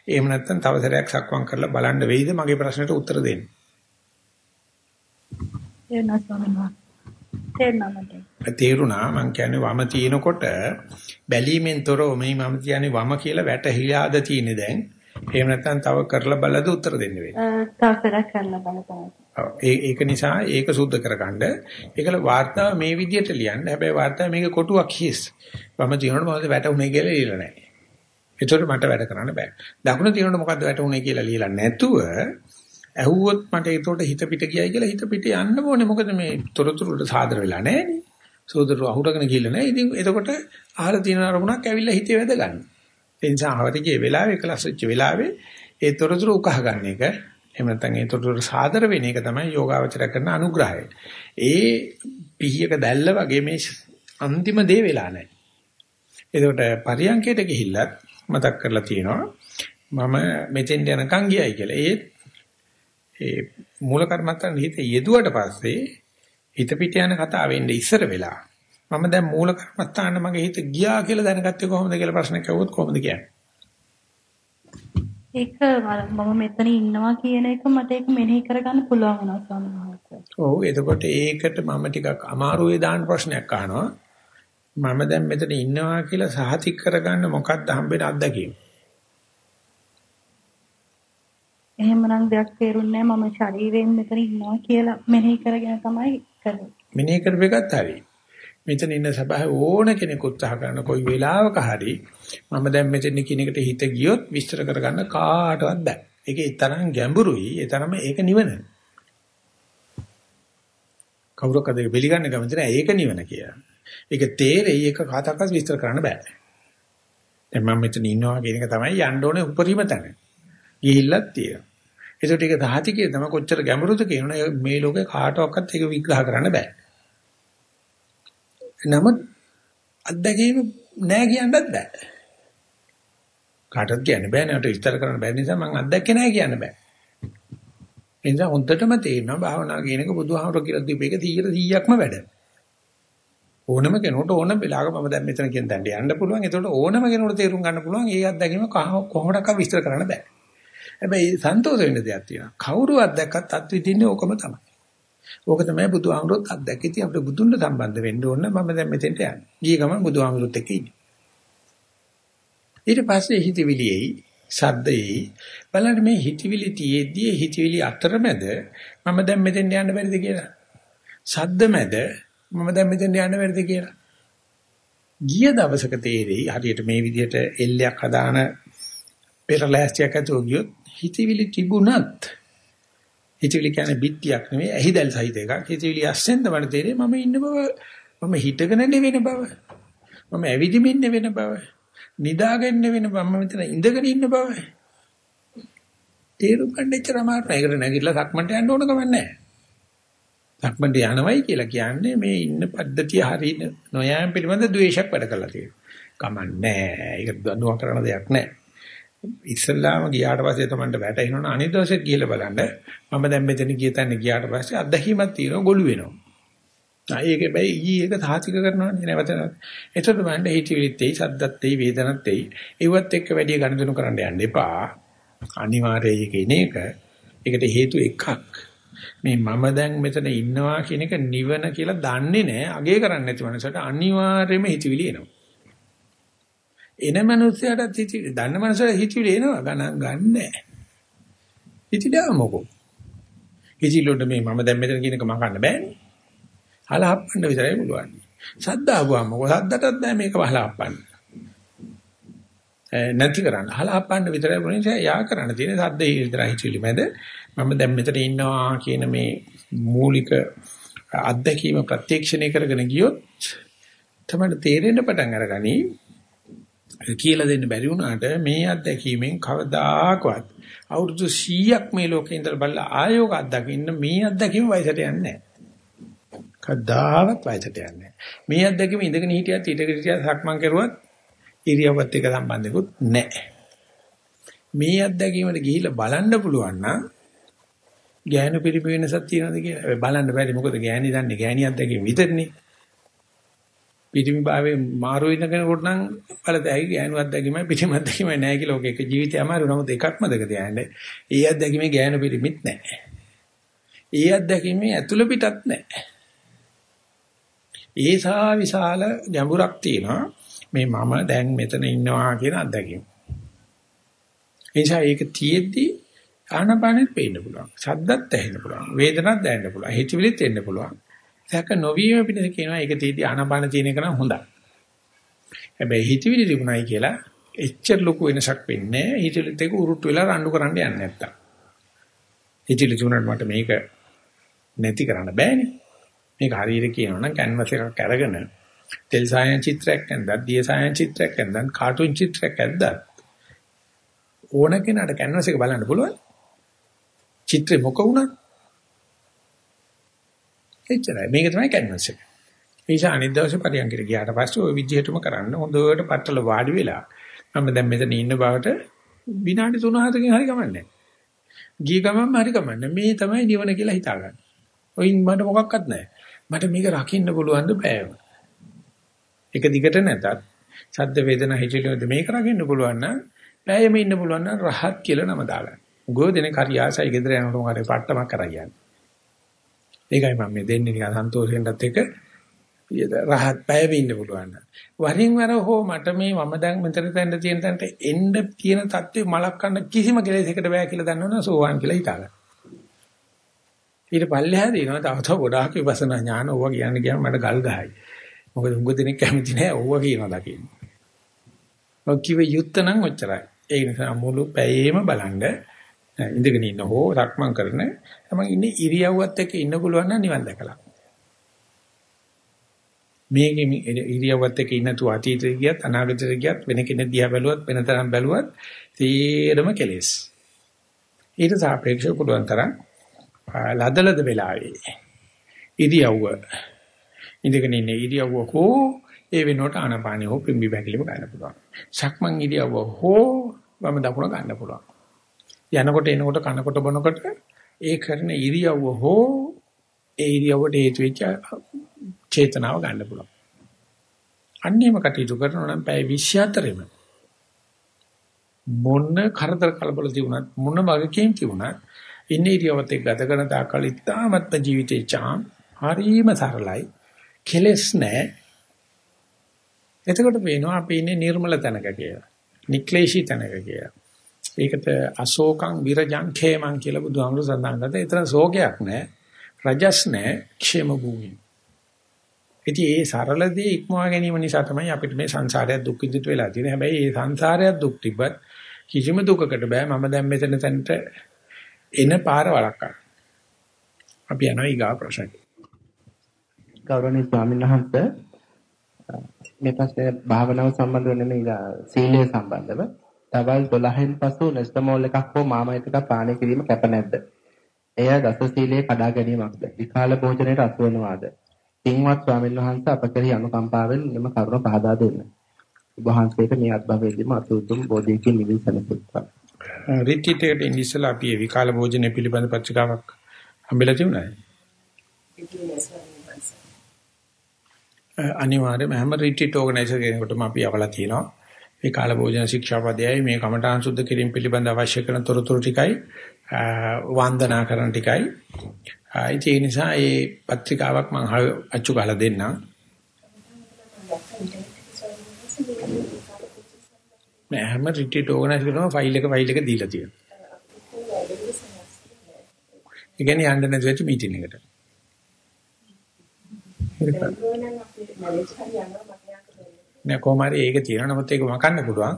එහෙම නැත්නම් තව සැරයක් සක්වම් කරලා බලන්න වෙයිද මගේ ප්‍රශ්නෙට උත්තර දෙන්න. තේරුණා මං කියන්නේ වම තිනකොට බැලීමෙන් තොරව මේ මම කියන්නේ වම කියලා වැටහිලාද තියෙන්නේ දැන්. එහෙම නැත්නම් තව කරලා බලද්දී උත්තර දෙන්න වෙන්නේ. තව සැරයක් කරලා බලන්න. ඒක නිසා ඒක සුද්ධ කරගන්න. ඒකල වාර්තාව මේ විදිහට ලියන්න. හැබැයි වාර්තාව මේක කොටුවක් හිස්. වම තියනකොට මොකද වැටුනේ කියලා ලියලා නැහැ. ඒතකොට මට වැඩ කරන්න බෑ. දකුණ තියනකොට මොකද්ද වැටුනේ කියලා ලියලා නැතුව ඇහුවොත් මට ඒතකොට හිත පිට ගියයි කියලා හිත පිට යන්න ඕනේ. මොකද මේ තොරතුරු වලට සාදර වෙලා නැහැනේ. සෝදරු අහුරගෙන ගිහිල්ලා නැහැ. ඉතින් එතකොට අහලා තියෙන අරමුණක් ඇවිල්ලා හිතේ වැද ගන්න. ඒ නිසා අවදිගේ වෙලාවේ එකලස් වෙච්ච වෙලාවේ ඒ තොරතුරු උකහා ගන්න එක එහෙම නැත්නම් ඒ තොරතුරු සාදර වෙන එක තමයි යෝගාවචර කරන අනුග්‍රහය. ඒ පිහියක දැල්ල වගේ මේ අන්තිම දේ වෙලා නැහැ. එතකොට පරියන්කයට ගිහිල්ලත් මතක් කරලා තියෙනවා මම මෙතෙන් යනකම් ගියයි කියලා. ඒ ඒ මූල කර්මත්තන් හිත යෙදුවට පස්සේ හිත පිට යන කතාව වෙන්නේ ඉස්සර වෙලා. මම දැන් මූල කර්මත්තාන්න මගේ හිත ගියා කියලා දැනගත්තේ කොහොමද කියලා ප්‍රශ්නයක් අහුවොත් කොහොමද කියන්නේ? ඒක මම මෙතන ඉන්නවා කියන එක මට ඒක මෙනෙහි කරගන්න පුළුවන් වුණා ස්වාමීන් වහන්සේ. ඔව් එතකොට ඒකට මම ටිකක් අමාරුවේ දාන ප්‍රශ්නයක් අහනවා. මම දැන් මෙතන ඉන්නවා කියලා සහතික කරගන්න මොකක්ද හම්බෙන අත්දැකීම? එහෙමනම් දෙයක් තේරුන්නේ මම ශරීරයෙන් මෙතන ඉන්නවා කියලා මෙනෙහි කරගෙන තමයි කරන්නේ. මෙනෙහි කරපෙකත් හරියි. මෙතන ඉන්න සබාවේ ඕන කෙනෙක් උත්සාහ කරන කොයි වෙලාවක හරි මම දැන් මෙතන කියන එකට හිත ගියොත් විස්තර කරගන්න කාටවත් බෑ. ඒකේ තරම් ගැඹුරුයි. ඒ තරම ඒක නිවන. කවුරක්ද ඒක පිළිගන්න කැමති නැහැ. ඒක නිවන කියලා. ඒක තේරෙයි ඒක කාටවත් විස්තර කරන්න බෑ. දැන් මම මෙතන ඉන්නවා කියන එක තමයි යන්න ඕනේ උපරිම තැන. ගිහිල්ලක් තියෙනවා. ඒකට ඒක දහතිකේ තමයි කොච්චර ගැඹුරුද කියනවනේ මේ ලෝකේ කාටවත් ඒක විග්‍රහ කරන්න බෑ. නමුත් අත්දැකීම නෑ කියන්නත් බෑ. කාටවත් කියන්න බෑ නේද විස්තර කරන්න බැරි නිසා මම අත්දැකේ නෑ කියන්න බෑ. ඒ නිසා හොඳටම තේරෙනවා භාවනා කියන එක බුදුහාමර කියලා දීප එක 100%ක්ම වැඩ. ඕනම කෙනෙකුට ඕන වෙලාවක මම දැන් මෙතන කියන දණ්ඩ යන්න පුළුවන්. ඒතකොට ඕනම කෙනෙකුට තේරුම් ගන්න පුළුවන්. ඒ අත්දැකීම කොහොමඩක්ක විස්තර කරන්න බෑ. හැබැයි සන්තෝෂ වෙන්න දෙයක් තියෙනවා. කවුරුවත් දැක්කත් අත්විඳින්නේ ඕකම තමයි. ඕක තමයි බුදුහාමුදුරුවොත් අත්දැකීති අපිට බුදුන්ට සම්බන්ධ වෙන්න ඕන මම දැන් මෙතෙන්ට යන්නේ. ගිය ගමන් බුදුහාමුදුරුවොත් එක්ක ඉන්නේ. ඊට පස්සේ හිතවිලියේයි සද්දේයි බලන්න මේ හිතවිලි තියේදී හිතවිලි අතරමැද මම දැන් මෙතෙන්ට යන්න බැරිද කියලා. සද්ද මැද මම දැන් මෙතෙන්ට යන්න බැරිද කියලා. ගිය දවසක තේරෙයි හරියට මේ විදිහට එල්ලයක් හදාන පෙරලෑස්තියක් ඇතුව ගියොත් හිතවිලි තිබුණත් හිතවිලි කියන්නේ බිත්තියක් නෙමෙයි ඇහිදල් සහිත එකක්. හිතවිලි අස්සෙන් තමයි තේරෙන්නේ මම ඉන්න බව. මම හිටගෙන නෙවෙන බව. මම ඇවිදිමින් නෙවෙන බව. නිදාගෙන නෙවෙන බව. මම මෙතන ඉඳගෙන ඉන්න බව. තේරුම් ගන්න එච්චර අමාරු නෑ. ඒකට නැගිටලා සක්මන්ට යන්න ඕන කම නැහැ. සක්මන්ට යනවයි කියලා කියන්නේ මේ ඉන්න පද්ධතිය හරිය නොයෑම පිළිබඳ ද්වේෂයක් වැඩ කරලා තියෙනවා. කමන්නේ. ඒක දනුව කරන දෙයක් නෑ. ඉස්සල්ලාම ගියාට පස්සේ තමයි වැටෙනවනේ අනිත් දවසෙත් ගිහලා බලන්න. මම දැන් මෙතන ගිය තැන ගියාට පස්සේ අත්දැකීමක් තියෙනවා ගොළු වෙනවා. ආ ඒකේ බයි ඊ එක තාතික කරනවනේ නැවත නැවත. එතකොට මන්නේ හිතවිලිත් එයි, සද්දත් එයි, වේදනත් එයි. ඒවත් එක්ක වැඩි ගණදෙනු කරන්න යන්න එපා. අනිවාර්යයි කියන එක. ඒකට හේතු එකක්. මේ මම දැන් මෙතන ඉන්නවා කියන එක නිවන කියලා දන්නේ නැහැ. අගේ කරන්නේ නැති මනසට අනිවාර්යයෙන්ම හිතවිලි එනවා. එන මනුස්සයාට හිතවිලි දන්න මනුස්සයාට හිතවිලි එනවා ගණන් ගන්නෑ. හිතවිලි මොකෝ? හිතවිලි මේ මම දැන් මෙතන කියන එක මම ගන්න බෑනේ. හලහප්පන්න විතරයි පුළුවන්. සද්ද ආවම මොකද සද්දටත් බෑ මේක වහලහප්පන්න. නැති කරන්න හලහප්පන්න විතරයි පුළුවන්. ඒ යා කරන්න තියෙන සද්ද විතරයි හිතවිලි මැද මම දැන් මෙතන ඉන්නවා කියන මේ මූලික අත්දැකීම ප්‍රත්‍යක්ෂණය කරගෙන ගියොත් තමයි තේරෙන්න පටන් අරගනි කියලා දෙන්න බැරි වුණාට මේ අත්දැකීමෙන් කවදාකවත් අවුරුදු 100ක් මේ ලෝකේ ඉඳලා බලලා ආයෝග අත්දකින්න මේ අත්දැකීම වයසට යන්නේ නැහැ. කවදාවත් වයසට යන්නේ නැහැ. මේ අත්දැකීම ඉඳගෙන හිටියත් ඊටගෙන හිටියත් සක්මන් කරුවත් ඉරියව්වත් එක්ක සම්බන්ධෙකුත් නැහැ. මේ අත්දැකීමට ගිහිල්ලා බලන්න පුළුවන් නම් ගෑනු පිරිමි වෙනසක් තියෙනවද කියලා බලන්න බැරි මොකද ගෑණි දන්නේ ගෑණි අත්දැකීම විතරනේ. පිටිමි භාවයේ මාරු වෙනකනකොට නම් බලතැයි ගෑනු අත්දැකීමයි පිටිමි අත්දැකීමයි නැහැ කියලා ඔක එක ජීවිතය අමාරු නමුත් එකක් මතක තියාගන්න. ඒ අත්දැකීමේ ගෑනු පිටිමිත් නැහැ. ඒ අත්දැකීමේ ඇතුළ පිටත් නැහැ. ඒසා විශාල ගැඹුරක් තියෙනවා මේ මම දැන් මෙතන ඉන්නවා කියන අත්දැකීම. එනිසා ඒක තියෙද්දි ආනපානෙත් පේන්න පුළුවන්. සද්දත් ඇහෙන්න පුළුවන්. වේදනත් දැනෙන්න පුළුවන්. හිතවිලිත් එන්න පුළුවන්. සැක නොවීම පිණිස කියනවා ඒක තීටි ආනපාන තියෙන එක නම් හොඳයි. හැබැයි හිතවිලි තිබුණයි කියලා එච්චර ලොකු වෙනසක් වෙන්නේ නැහැ. හිතවිලිත් එක උරුට්ට වෙලා රණ්ඩු කරන්න යන්නේ නැත්තම්. හිතවිලි තිබුණාට මට මේක නැති කරන්න බෑනේ. මේක හරියට කියනවා නම් කැන්වස් එකක් අරගෙන තෙල් සායන චිත්‍රයක් ඇඳලා දිය සායන චිත්‍රයක් ඇඳලා කාටුන් චිත්‍රයක් ඇද්දා ඕන කෙනාට කැන්වස් එක බලන්න පුළුවන්. චිත්‍රේ මොක වුණත් එච්චරයි. මේක තමයි කැන්වස් එක. ඒ නිසා අනිත් දවසේ පරියන්කට ගියාට පස්සේ ওই විදිහටම කරන්න හොඳට පట్టල වාඩි වෙලා මම දැන් මෙතන ඉන්න බවට විනාඩි 3-4කින් හරි ගමන්නේ. ගිය ගමන්ම හරි ගමන්නේ. මේ තමයි නිවන කියලා හිතාගන්න. ඔයින් මට මොකක්වත් නැහැ. මට මේක රකින්න පුළුවන් ද බෑව. එක දිගට නැතත් සද්ද වේදනා හිතිලොද මේක රකින්න පුළුවන් නම් බෑයෙම ඉන්න පුළුවන් නම් රහත් කියලා නම දාගන්න. ගොඩ දෙනේ කාර්යාසයි ගෙදර යනකොට මොකටද පට්ටමක් කරගන්නේ. ඒකයි මම මේ දෙන්නේ නිකන් සන්තෝෂයෙන්වත් එක රහත් පැය වෙන්න පුළුවන්. වරින් වර හෝ මට මේ මම දැන් මෙතන තැන්න තියෙන තැනට එන්න තියෙන தත්ත්වෙ මලක් කන්න කිසිම කෙලෙසයකට බෑ කියලා දන්නවනම් සෝවාන් කියලා හිතාගන්න. ඊට පල්ලෙහා දිනවා තව තව ගොඩාක් විපස්සනා ඥාන ඕවා කියන්න ගියාම මට ගල් ගහයි. මොකද උඟ දෙනෙක් කැමති නෑ ඕවා කියනවා දකින්න. ඔය කිව්ව යුත්ත නම් ඔච්චරයි. ඒ නිසා මුළු පැයේම බලන්න ඉඳගෙන ඉන්න හෝ රක්මන් කරන තමන් ඉන්නේ ඉරියව්වත් එක්ක ඉන්න පුළුවන් නම් නිවන් දැකලා. මේකෙ ඉරියව්වත් එක්ක ඉන්න තු අතීතේ ගියත් අනාගතේ ගියත් වෙන කෙනෙක් දිහා බැලුවත් වෙන තරම් බැලුවත් තීරම කෙලෙස්. ඊට සාපේක්ෂව පුළුවන් තරම් ලදලද වෙලාවේ ඉරියව්ව ඉඳගෙන ඉන්න ඉරියව්ව හෝ ඒ වෙනකොට ආනපානිය හෝ පිම්බි බැකිලිම ගන්න පුළුවන්. සක්මන් ඉරියව්ව හෝ වම දකුණ ගන්න පුළුවන්. යනකොට එනකොට කනකොට බොනකොට ඒ කරන ඉරියව්ව හෝ ඒ ඉරියව්වට හේතු වෙච්ච චේතනාව ගන්න පුළුවන්. අන්නේම කටයුතු කරනවා නම් පැය 24ෙම මොන කරදර කලබල තිබුණත් මොන වගකීම් තිබුණත් ඉන්නේ ඉරියව්වත් එක්ක ගත කරන තාකල් ඉතාමත්ම ජීවිතේ චාම් හරීම සරලයි කෙලස් නැහැ එතකොට පේනවා අපි ඉන්නේ නිර්මල තැනක කියලා නික්ලේශී තැනක කියලා ඒකට අශෝකං විරජං ඛේමං කියලා බුදුහාමුදුරු සඳහන් කරලා ඒතර ශෝකයක් නැහැ රජස් නැහැ ക്ഷേම භූමිය ඉතින් ඒ සරල දේ ඉක්මවා ගැනීම නිසා තමයි අපිට මේ සංසාරයක් දුක් විඳිට වෙලා තියෙන්නේ. හැබැයි මේ සංසාරයක් දුක් තිබ්බත් කිසිම දුකකට බෑ මම දැන් මෙතන තැනට එන පාර වළක්වන්න. අපි යනවා ඊගා ප්‍රශ්නට. ගෞරවනීය ස්වාමීන් වහන්සේ මේ ප්‍රශ්නේ භාවනාව සම්බන්ධව නෙමෙයි සීලය සම්බන්ධව තවල් 12න් පසු නෙස්ටමෝල් එකක් හෝ මාමයිත් එකක් පානය කිරීම කැප නැද්ද? එය දස සීලයේ කඩා ගැනීමක්ද? විකාල භෝජනයට අසු වෙනවාද? පින්වත් ස්වාමීන් වහන්සේ අප කෙරෙහි අනුකම්පාවෙන් මෙම කරුණ පහදා දෙන්න. ඔබ වහන්සේට මේ අත්භවයේදීම අතුතුම් බෝධියකින් නිවි සැනසෙත්වා. රිට්‍රීට් එකට ඉඳිස්සලා අපි විකාල භෝජනය පිළිබඳ පත්‍රිකාවක් හම්බෙලා තිබුණා. අනිවාර්යයෙන්ම හැම රිට්‍රීට් ඕගනයිසර් කෙනෙකුටම අපි අවලා තියෙනවා. මේ කාල භෝජන ශික්ෂාපදයයි මේ කමඨාන් සුද්ධ කිරීම පිළිබඳ අවශ්‍ය කරන තොරතුරු ටිකයි වන්දනා කරන ටිකයි. ඒ නිසා මේ පත්‍රිකාවක් මම අච්චු ගහලා දෙන්නම්. මේ හැම රිට්‍රීට් ඕගනයිස් කරනම ෆයිල් එක ෆයිල් එක දීලා තියෙනවා. ඒ කියන්නේ යන්න නැති වෙච්ච මීටින් එකට. නෑ කොහොමරි ඒක තියෙනවා නමුත් ඒක මකන්න පුළුවන්.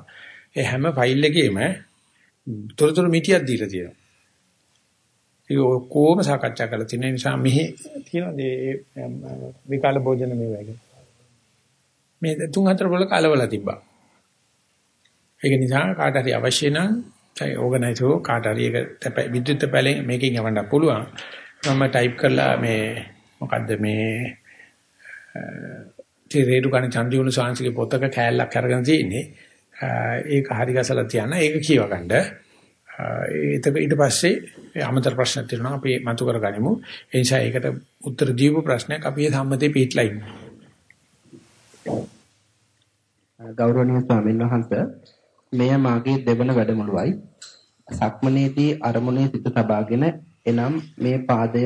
ඒ හැම ෆයිල් එකේම තොරතුරු මිටියක් දීලා තියෙනවා. ඒක කොහොම සාකච්ඡා කරලා තියෙන නිසා මෙහි තියෙනවා මේ විකාල භෝජන මේ වගේ. මේ තුන් හතර වල කලවල තිබ්බා. ඒක නිසා කාට හරි අවශ්‍ය නම් ඒ ඕගනයිසර් කාට හරි ඒක තැප විද්‍යුත් පැලෙන් මේකෙන් යවන්න පුළුවන්. මම ටයිප් කරලා මේ මොකද්ද මේ තේරේරු ගන්න චන්දිවුණු සාංශිකේ පොතක කෑල්ලක් අරගෙන තියෙන්නේ. ඒක හරි ගසලා තියන්න ඒක කියව ගන්න. ඒක ඊට පස්සේ අමතර ප්‍රශ්න තියෙනවා අපි මතු කරගනිමු. ඒ නිසා ඒකට උත්තර දීපු ප්‍රශ්නයක් අපි සම්මතේ පිටලා ඉන්නවා. ගෞරවනීය ස්වාමීන් වහන්සේ මෙය මාගේ දෙවන වැඩමුළුවයි. සක්මනේදී අරමුණේ සිත තබාගෙන එනම් මේ පාදය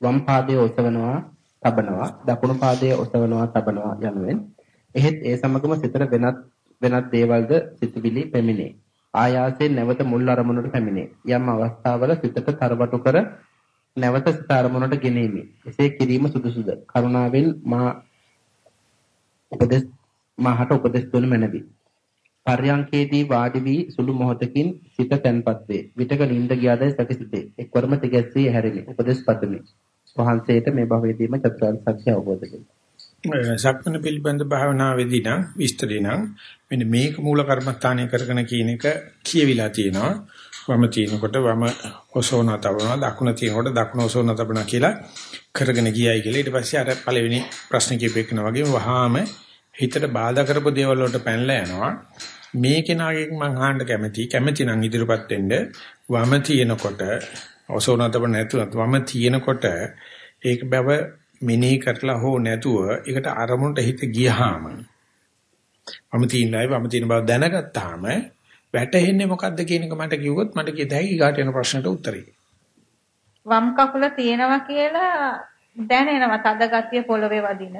වම් පාදය ඔසවනවා තබනවා දකුණු පාදය ඔසවනවා තබනවා යනුවෙන් එහෙත් ඒ සමගම සිතට වෙනත් වෙනත් දේවල්ද සිතවිලි පැමිණේ. ආයාසයෙන් නැවත මුල් අරමුණට පැමිණේ. යම් අවස්ථාවල සිතට තරවටු කර නැවත සිත අරමුණට ගෙනීමි. එසේ කිරීම සුදුසුද? කරුණාවෙන් මා උපදෙස් මාහට උපදෙස් දුන මැනවි. පර්යංකේදී වාඩි වී සුළු මොහොතකින් සිත තැන්පත් වේ. විතක නිින්ද ගියාදයි සැකසිතේ. එක්වරම තිගැස්සී හැරිනි. උපදෙස් පතමි. වහන්සේට මේ භවයේදීම චතුරාර්ය සත්‍ය අවබෝධ වෙනවා. සක්මන පිළිබඳ භාවනාවේදී නම් විස්තරේ නම් මෙන්න මේක මූල කර්මස්ථානය කරගෙන කියන එක කියවිලා තියෙනවා. වම තිනකොට වම ඔසෝන තබනවා දකුණ තිනකොට දකුණ ඔසෝන තබනවා කියලා කරගෙන ගියයි කියලා ඊට පස්සේ අර පළවෙනි ප්‍රශ්න කියපේකන වගේම වහාම හිතට බාධා කරපු දේවල් වලට පැනලා යනවා මේ කෙනාගෙන් මං අහන්න කැමති කැමති නම් ඉදිරියපත් වෙන්න වම තියෙනකොට ඔසෝනතව නැතුවත් වම තියෙනකොට ඒක බව මිනී කරලා හෝ නැතුව ඒකට අරමුණට හිත ගියාම වම තියෙනයි වම තියෙන බව දැනගත්තාම වැටෙන්නේ මොකද්ද කියන එක මට කිව්වොත් මට කිය တဲ့ ඊගාට එන ප්‍රශ්නට උත්තරේ. වම් කකුල තියෙනවා කියලා දැනෙනවා තද ගතිය පොළවේ වදින.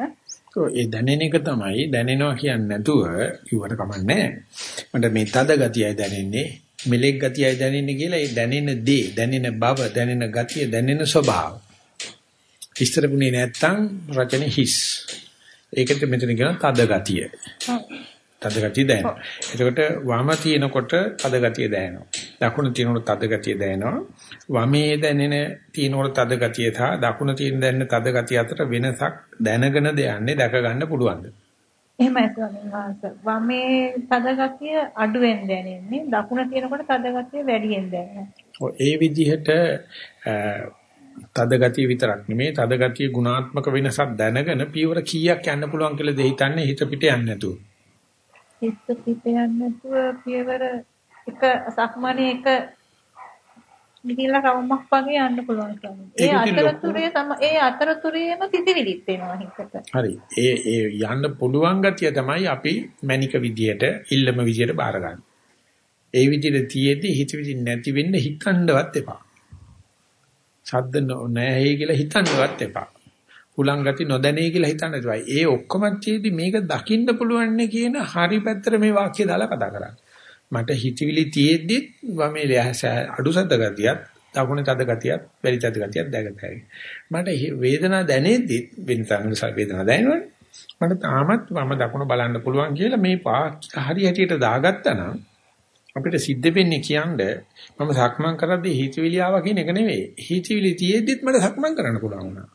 ඒ දැනෙන එක තමයි දැනෙනවා කියන්නේ නැතුව කිව්වට කමන්නේ මට මේ තද ගතියයි දැනෙන්නේ මෙලෙක් ගතියයි දැනෙන්නේ කියලා ඒ දැනෙන දේ දැනෙන බව දැනෙන ගතිය දැනෙන ස්වභාව. විස්තරුනේ නැත්තම් රචන හිස්. ඒකට මෙතන කියන තද ගතිය. තද ගතිය දැනෙනවා. එතකොට වම තියෙනකොට තද ගතිය දැනෙනවා. දකුණ තියෙනකොට තද ගතිය දැනෙනවා. වමේ දැනෙන තියෙනකොට තද ගතිය සහ දකුණ තියෙන දැනෙන තද ගතිය අතර වෙනසක් දැනගෙන දෙයන්නේ දැක ගන්න පුළුවන්ද? එහෙමයි ස්වාමීන් වහන්සේ. වමේ තද ගතිය අඩුවෙන් දැනෙන්නේ. දකුණ තියෙනකොට තද ගතිය වැඩියෙන් දැනෙනවා. ඒ විදිහට තද ගතිය විතරක් නෙමෙයි තද ගතිය ගුණාත්මක වෙනසක් දැනගෙන පියවර කීයක් යන්න පුළුවන් කියලා දෙහිතන්නේ හිත පිට යන්නේ නැතුව. හිත පිට යන්නේ නැතුව පියවර එක සක්මණේ එක ගිහිල්ලා කවමක් වගේ යන්න පුළුවන් ස්වාමී. ඒ අතරතුරේ තම ඒ අතරතුරේම සිතිවිලිත් වෙනවා හිතට. හරි. ඒ ඒ යන්න පුළුවන් ගතිය තමයි අපි මැනික විදියට, ඉල්ලම විදියට බාර ගන්න. ඒ විදිහට තියේදී හිතවිලි නැති වෙන්න හිතන්නවත් එපා. ශබ්ද නැහැ කියලා හිතන්නවත් එපා. හුලං ගති නොදැනේ කියලා හිතන්න එපා. ඒ ඔක්කොම තියේදී මේක දකින්න පුළුවන් නේ කියන හරි පැත්තට මේ වාක්‍ය දාලා කතා කරන්නේ. මට හිතවිලි තියෙද්දි වමේ අඩු සද්ද ගතියත් දකුණේ තද ගතියත් බැරි තද ගතියත් දැකතයි. මට වේදනාව දැනෙද්දි වෙනතන වේදනාව දැනෙනවනේ. මට තාමත් වම දකුණ බලන්න පුළුවන් කියලා මේ හරි හැටියට දාගත්තා නම් අපිට සිද්ධ වෙන්නේ කියන්නේ මම සක්මන් කරද්දී හිතවිලි ආවා කියන එක නෙවෙයි. හිතවිලි තියෙද්දිත් මට සක්මන් කරන්න පුළුවන් වුණා.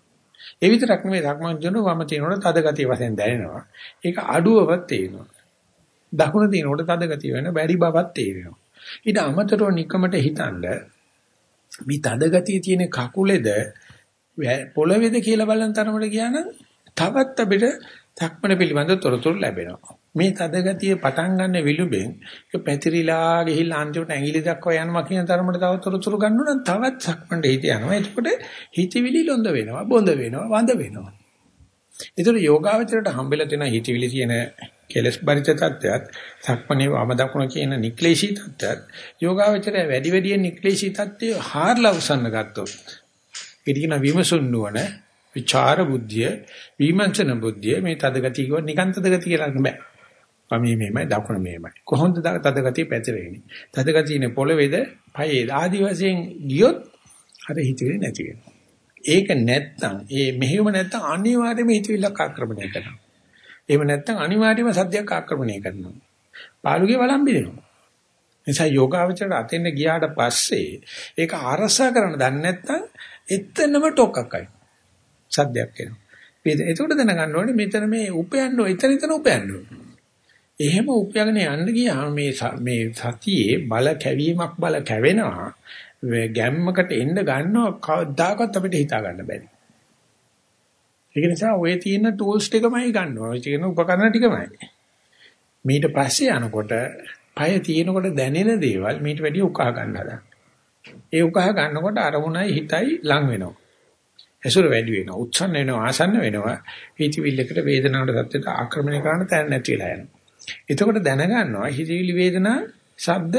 ඒ විතරක් නෙවෙයි සක්මන් කරන වම තියෙනකොට තද ගතිය වශයෙන් දැනෙනවා. ඒක අඩුවවත් තේරෙනවා. දකුණ තියෙනකොට තද ගතිය වෙන බැරි බවක් තේරෙනවා. ඊට අමතරව නිකමට හිතනද මේ තද ගතිය තියෙන කකුලේද පොළවේද කියලා බලන තරමට ගියා නම් තවත් අපිට සක්මන පිළිබඳ තොරතුරු ලැබෙනවා. මේ තද ගතිය පටන් ගන්න විලුඹෙන් ඒක පැතිරිලා ගිහිල්ලා අන්තිමට ඇඟිලි දක්වා යනවා කියන තරමට තව තොරතුරු ගන්නවා නම් තවත් සක්මන්ට හිත යනවා. එතකොට හිතවිලි ලොඳ වෙනවා, බොඳ වෙනවා, වඳ වෙනවා. ඒතර යෝගාවචරයට හම්බෙලා තියෙන හිතවිලි කියන කෙලස් බරිත තත්ත්වයක් සක්මණේ වම දකුණ කියන නික්ලේශී තත්ත්වයක්. යෝගාවචරය වැඩි වැඩියෙන් නික්ලේශී තත්ත්වය හාරලා උසන්න ගත්තොත් ඒක කියන විමසුන් නුවණ විචාර බුද්ධිය විමර්ශන බුද්ධිය මේ තද ගතිය කිව්ව නිකන් තද ගතිය කියලා නෑ පමී මේමයි දකුණ මේමයි. කොහොමද තද ගතිය පැතිරෙන්නේ? තද ගතියනේ පොළවේද පයේ ආදි වශයෙන් ගියොත් අර හිතේ නැති වෙනවා. ඒක නැත්තම් ඒ මෙහෙම නැත්තම් අනිවාර්යයෙන්ම හිතවිල්ලක් ආක්‍රමණය කරනවා. එහෙම නැත්නම් අනිවාර්යයෙන්ම සද්දයක් ආක්‍රමණය කරනවා. පාළුගේ වළම්බි දෙනවා. නිසා යෝගාවචරයට අතෙන්න ගියාට පස්සේ ඒක අරසා කරන්න දන්නේ නැත්නම් එතනම ටොක්ක්ක්යි. සද්දයක් එනවා. එතකොට දැනගන්න ඕනේ මෙතන මේ උපයන්න ඕන එතන එතන උපයන්න ඕන. එහෙම උපයගෙන යන්න ගියාම මේ මේ සතියේ බල කැවීමක් බල කැවෙනවා. ගැම්මකට එන්න ගන්නවා කවදාකවත් අපිට හිතා ගන්න බැරි. ඒක නිසා ඔය තියෙන ටූල්ස් ටිකමයි ගන්නවා. ඔය තියෙන උපකරණ ටිකමයි. මීට පස්සේ යනකොට පය තියෙනකොට දැනෙන දේවල් මීට වැඩිය උකහා ගන්න හදා. ඒ උකහා ගන්නකොට අරමුණයි හිතයි ලං වෙනවා. ඇසුර වැඩි වෙනවා. උත්සන්න වෙනවා, ආසන්න වෙනවා. හිතවිල්ලකට වේදනාවට සත්‍යයට ආක්‍රමණය කරන්න තැන නැති වෙලා යනවා. එතකොට දැනගන්නවා හිතවිලි වේදනා ශබ්ද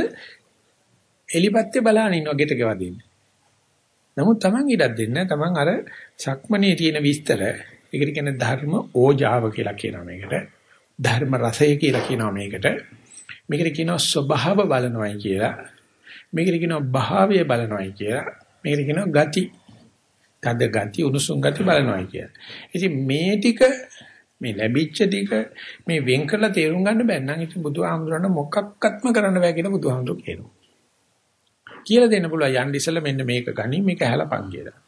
එලිපත්te බලන ඉන්නවා ගෙට ගෙවදින්නේ. නමුත් Taman ඉඩක් දෙන්නේ Taman අර සක්මනේ තියෙන විස්තර ඒකට කියන්නේ ධර්ම ඕජාව කියලා කියනවා මේකට. ධර්ම රසය කියලා කියනවා මේකට. මේකට කියනවා ස්වභාව බලනවායි කියලා. මේකට කියනවා භාවය බලනවායි කියලා. මේකට කියනවා ගති. තද ගති උණුසුම් ගති බලනවායි කියලා. ඉතින් මේ ටික මේ ලැබිච්ච ටික මේ වෙන් කරලා තේරුම් ගන්න බැන්න නම් ඉතින් බුදුහාමුදුරන මොකක්වත්ම කරන්න බෑ කියලා බුදුහාමුදුරු කියනවා. කියලා දෙන්න පුළුවන් යන්න ඉස්සෙල්ලා මෙන්න මේක ගනි මේක හැලපන් කියලා.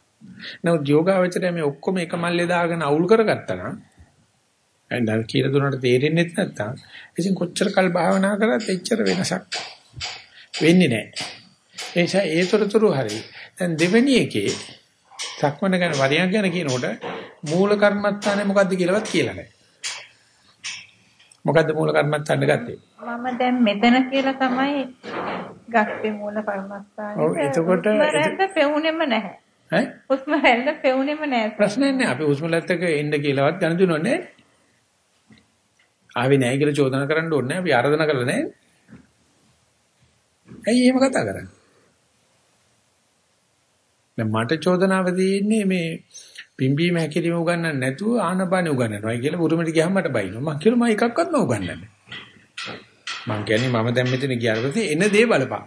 නමුත් යෝගාවචරය මේ ඔක්කොම එක මල්ලේ දාගෙන අවුල් කරගත්තා නම් එන්දල් කියලා දුන්නට තේරෙන්නේ නැත්නම් ඉතින් කොච්චර කල් භාවනා කරත් එච්චර වෙනසක් වෙන්නේ නැහැ. ඒ නිසා ඒතරතුරු හරි. දැන් දෙවෙනි එකේ සක්මන ගැන වරියක් ගැන කියනකොට මූල කර්මත්තානේ මොකද්ද කියලාවත් කියලා නැහැ. මොකද්ද මූල කර්මත්තාන්න ගත්තේ? මම දැන් මෙතන කියලා තමයි ගත්තේ මූල කර්මස්ථානේ. ඔව් එතකොට ඒක පෙවුනේම නැහැ. ඈ? හුස්ම රැල්ල පෙවුනේම නැහැ. ප්‍රශ්නේ නැහැ. අපි හුස්ම රැල්ලක එන්න කියලාවත් ගණ දුන්නෝ නැහැ. ආවේ නැහැ කියලා චෝදනා කරන්න ඕනේ නැහැ. අපි ආරාධනා කරලා නැහැ. ඇයි එහෙම කතා කරන්නේ? දැන් මට චෝදනාව දෙන්නේ මේ පිම්බීම හැකිලිම උගන්නන්න නැතුව ආනපානෙ උගන්නනවා කියලා බුරුමෙට ගියාම මට බයිනවා. මං කියලා මම එකක්වත් නොඋගන්නන්නේ. මං කියන්නේ මම දැන් මෙතන ගියාට පස්සේ එන දේ බලපන්.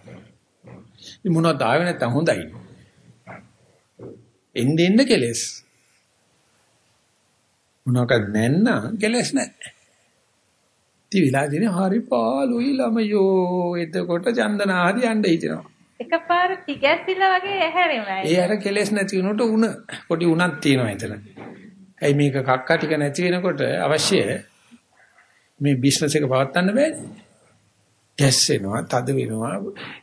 ඉතින් මොනවද ආවේ නැත්තම් හොඳයි. එන්න එන්න කෙලස්. මොනවාක්ද නැන්න කෙලස් නැහැ. තිවිලාදීනේ හරි පාළුයි ළමයෝ එතකොට චන්දනා හරි යන්න හිතෙනවා. එකපාර තිගැස්සිලා වගේ ඇහැරෙනවා. ඒ අර කෙලස් නැති වුණොට උණ පොඩි උණක් තියෙනවා එතන. ඇයි මේක කක්ක ටික නැති වෙනකොට අවශ්‍ය මේ බිස්නස් එක පවත්වන්න බෑනේ. ගැස්සෙනවා, තද වෙනවා.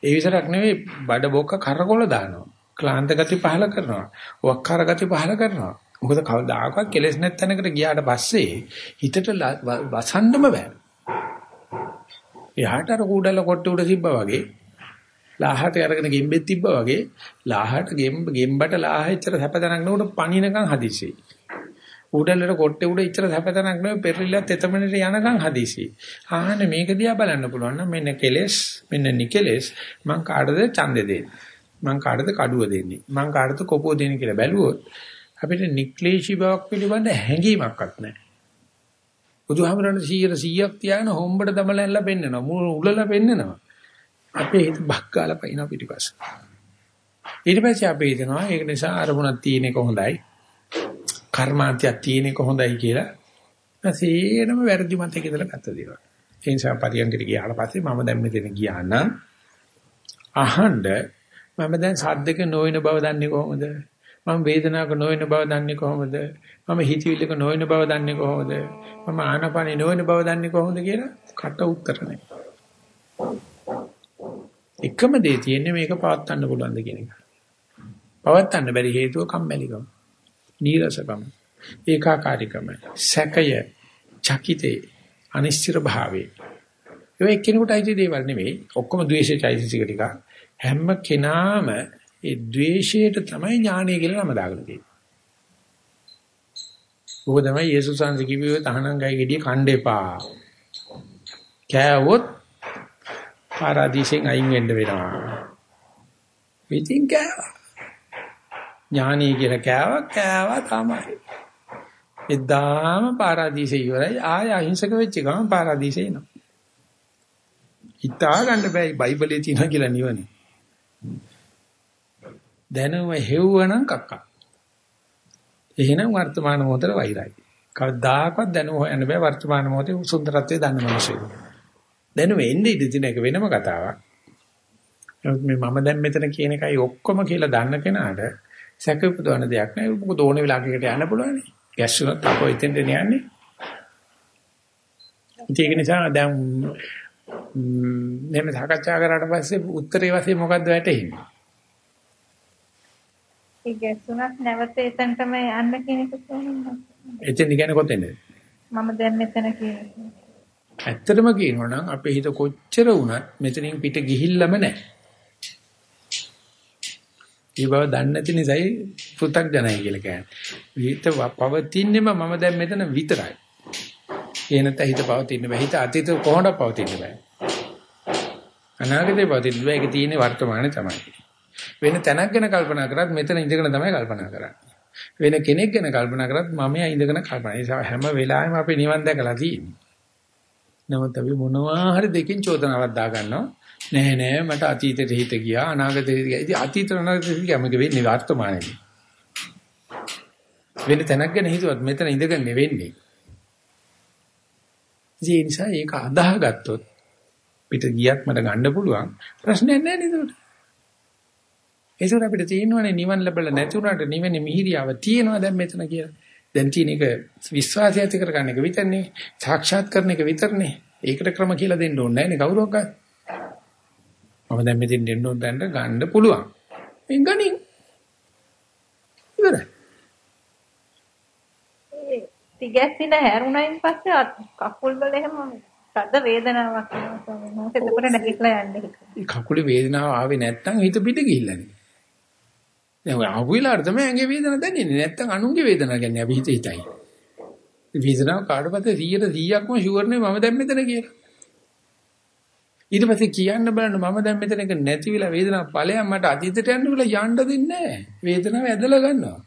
ඒ විතරක් නෙවෙයි බඩ බොක්ක කරකොල දානවා. ක්ලාන්ත ගති පහල කරනවා. වක්කාර ගති පහල කරනවා. මොකද කවදාකවත් කෙලස් නැත්තනකට ගියාට පස්සේ හිතට වසන්නම බෑ. එහාට අර කූඩල කොට උඩ තිබ්බා වගේ ලාහට අරගෙන ගෙම්බෙත් තිබ්බා වගේ ලාහට ගෙම්බ ගෙම්බට ලාහෙච්චර සැපතනක් නෝට පණිනකන් හදිසි. උඩලට කොට්ටේ උඩ ඉච්චර සැපතනක් නෙවෙයි පෙරලිලත් එතමනට යනකම් හදිසි. ආහනේ මේක දිහා බලන්න පුළුවන් නම් මෙන්න කෙලෙස් මෙන්න නිකෙලෙස් මං කාටද ඡන්දෙ දෙන්නේ. මං කාටද කඩුව දෙන්නේ. මං කාටද කොපුව දෙන්නේ කියලා බැලුවොත් අපිට නික්ලේශී බවක් පිළිබඳ හැඟීමක්වත් නැහැ. බුදුහාමරණ 100 100ක් තියාගෙන හොම්බට දමලන්නලා පෙන්නනවා. මුල උලලා පෙන්නනවා. අපේ හිත බක්කාලා පයින් පිටිපස්ස. ඊට පස්සේ අපි හිතනවා ඒක නිසා අරමුණක් තියෙන එක හොඳයි. කර්මාන්තයක් තියෙන එක හොඳයි කියලා. සේනම වැරදි මතයක ඉඳලා ගත්ත දේවල්. ඒ නිසා පරියන්කට ගියාට පස්සේ මම දැන් මෙතන ගියා නම් අහන්න මම දැන් සද්දක නොවන බව දන්නේ කොහොමද? මම වේදනාවක නොවන බව දන්නේ කොහොමද? මම හිතවිල්ලක නොවන බව දන්නේ කොහොමද? මම ආනපනේ නොවන බව දන්නේ කොහොමද කියලා කට උත්තර නැහැ. එකම දේ තියෙන්නේ මේක පවත්වන්න පුළුවන්ද කියන එක. පවත්වන්න බැරි හේතුව කම්මැලිකම. නීරසකම. ඒකාකාරීකම. සැකය. චකිතේ. අනිශ්චිත භාවයේ. ඒ එක්කෙනෙකුට අයිති දේවල් නෙවෙයි. ඔක්කොම ද්වේෂයේ චෛතසික ටික. හැම කෙනාම ඒ ද්වේෂයට තමයි ඥානය කියලා නම දාගෙන තියෙන්නේ. ඕක තමයි යේසුස් වහන්සේ කිව්වේ තහනම් ගයි ගෙඩිය කන්න එපා. කෑවොත් පාරාදීසෙන් අයින් වෙන්න වෙනවා. ඉතින් කෑවා. ඥානී කියලා කෑවා කෑවා තමයි. එදාම පාරාදීසෙ ඉවරයි ආය අහිංසක වෙච්ච ගමන් පාරාදීසෙ එනවා. හිතා ගන්න බෑ බයිබලයේ තියෙනවා කියලා නිවනේ. දැනුම හෙව්වනම් කක්කා. එහෙනම් වර්තමාන මොහොතේ වෛරයි. කවදාකවත් දැනුම හොයන්න බෑ වර්තමාන මොහොතේ සුන්දරත්වයේ දන්න මිනිස්සු. දැනුම එන්නේ ඉඳ තියෙන එක වෙනම කතාවක්. නමුත් මේ මම දැන් මෙතන කියන එකයි ඔක්කොම කියලා දන්න කෙනාට සැක උපදවන දෙයක් නෑ. මොකද ඕන වෙලාවකට යන්න පුළුවන්. ගැස්සුනත් අපෝ එතෙන්ට යන්නේ. ඒක නිසා දැන් මෙහෙම සාකච්ඡා කරාට පස්සේ උත්තරේ වශයෙන් මොකද්ද වැටෙන්නේ? ඒ ගැස්සුනක් නැවත එතනටම යන්න කියන එක කොහොමද? එතෙන් කියන්නේ කොතෙන්ද? මම දැන් මෙතන කියන්නේ. ඇත්තටම කියනවා නම් අපේ හිත කොච්චර වුණත් මෙතනින් පිට ගිහිල්ලම නැහැ. ඒ බව දන්නේ නැති නිසායි පෘථග්ජනයි කියලා කියන්නේ. හිත පවතින්නේම මම දැන් මෙතන විතරයි. ඒ නැත්නම් හිත පවතින්න බෑ. හිත අතීත කොහොමද පවතින්න බෑ. අනාගතේ පවතින්න බෑ. ඒක තියෙන්නේ වර්තමානයේ තමයි. වෙන තැනක් ගැන කල්පනා කරත් මෙතන ඉඳගෙන තමයි කල්පනා කරන්නේ. වෙන කෙනෙක් ගැන කල්පනා කරත් මම ඉඳගෙන කල්පනා. ඒ නිසා හැම වෙලාවෙම අපි නිවන් දැකලා තියෙන්නේ. නමුත් අපි මොනවා හරි දෙකින් චෝදනාවක් දා ගන්නවා. නෑ නෑ මට අතීතයට හිත ගියා අනාගතයට ගියා. ඉතින් අතීත අනාගතයට ගියාම වෙන්නේ වර්තමානයේදී. වෙන තැනක් ගැන හිතුවත් මෙතන ඉඳගෙන වෙන්නේ. ඒ නිසා ඒක අදාහගත්තොත් පිට ගියත් මට ගන්න පුළුවන් ප්‍රශ්නයක් නැහැ නේද උට. ඒසොර අපිට තියෙනවනේ නිවන් ලැබලා නැති උනාට නිවෙන්නේ මිහිරියාව තියෙනවා දැන් මෙතන කියලා. දැන් තියෙන එක විශ්වාසය ඇති කරගන්න එක විතරනේ. සාක්ෂාත් කරන එක විතරනේ. ඒකට ක්‍රම කියලා දෙන්න ඕනේ නැහැ නේ කවුරක්වත්. මම දැන් මෙතෙන් දෙන්න ඕන දැන්න ගන්න පුළුවන්. මේ ගනින්. ඉවරයි. තිගැස්සින හැරුණයින් පස්සේ කකුල් වල එහෙම සද්ද වේදනාවක් එනවා එතකොට නැගිටලා යන්නේ. කකුලේ වේදනාව ආවේ නැත්තම් හිත පිට ගිහිල්ලානේ. දැන් ඔය ආපු වෙලාවට තමයි ඇඟේ වේදනාව දැනෙන්නේ. නැත්තම් අනුන්ගේ වේදනාව ගැන අපි හිත හිතයි. වේදනාව කාටවත් 100ට 100ක්ම ෂුවර් නේ මම දැන් මෙතන කියලා. ඊට පස්සේ කියන්න බලන්න මම දැන් මෙතන එක නැති වෙලා වේදනාව ඵලයන් මට අතීතයට යන්න වෙලා යන්න දෙන්නේ නැහැ. වේදනාව ඇදලා ගන්නවා.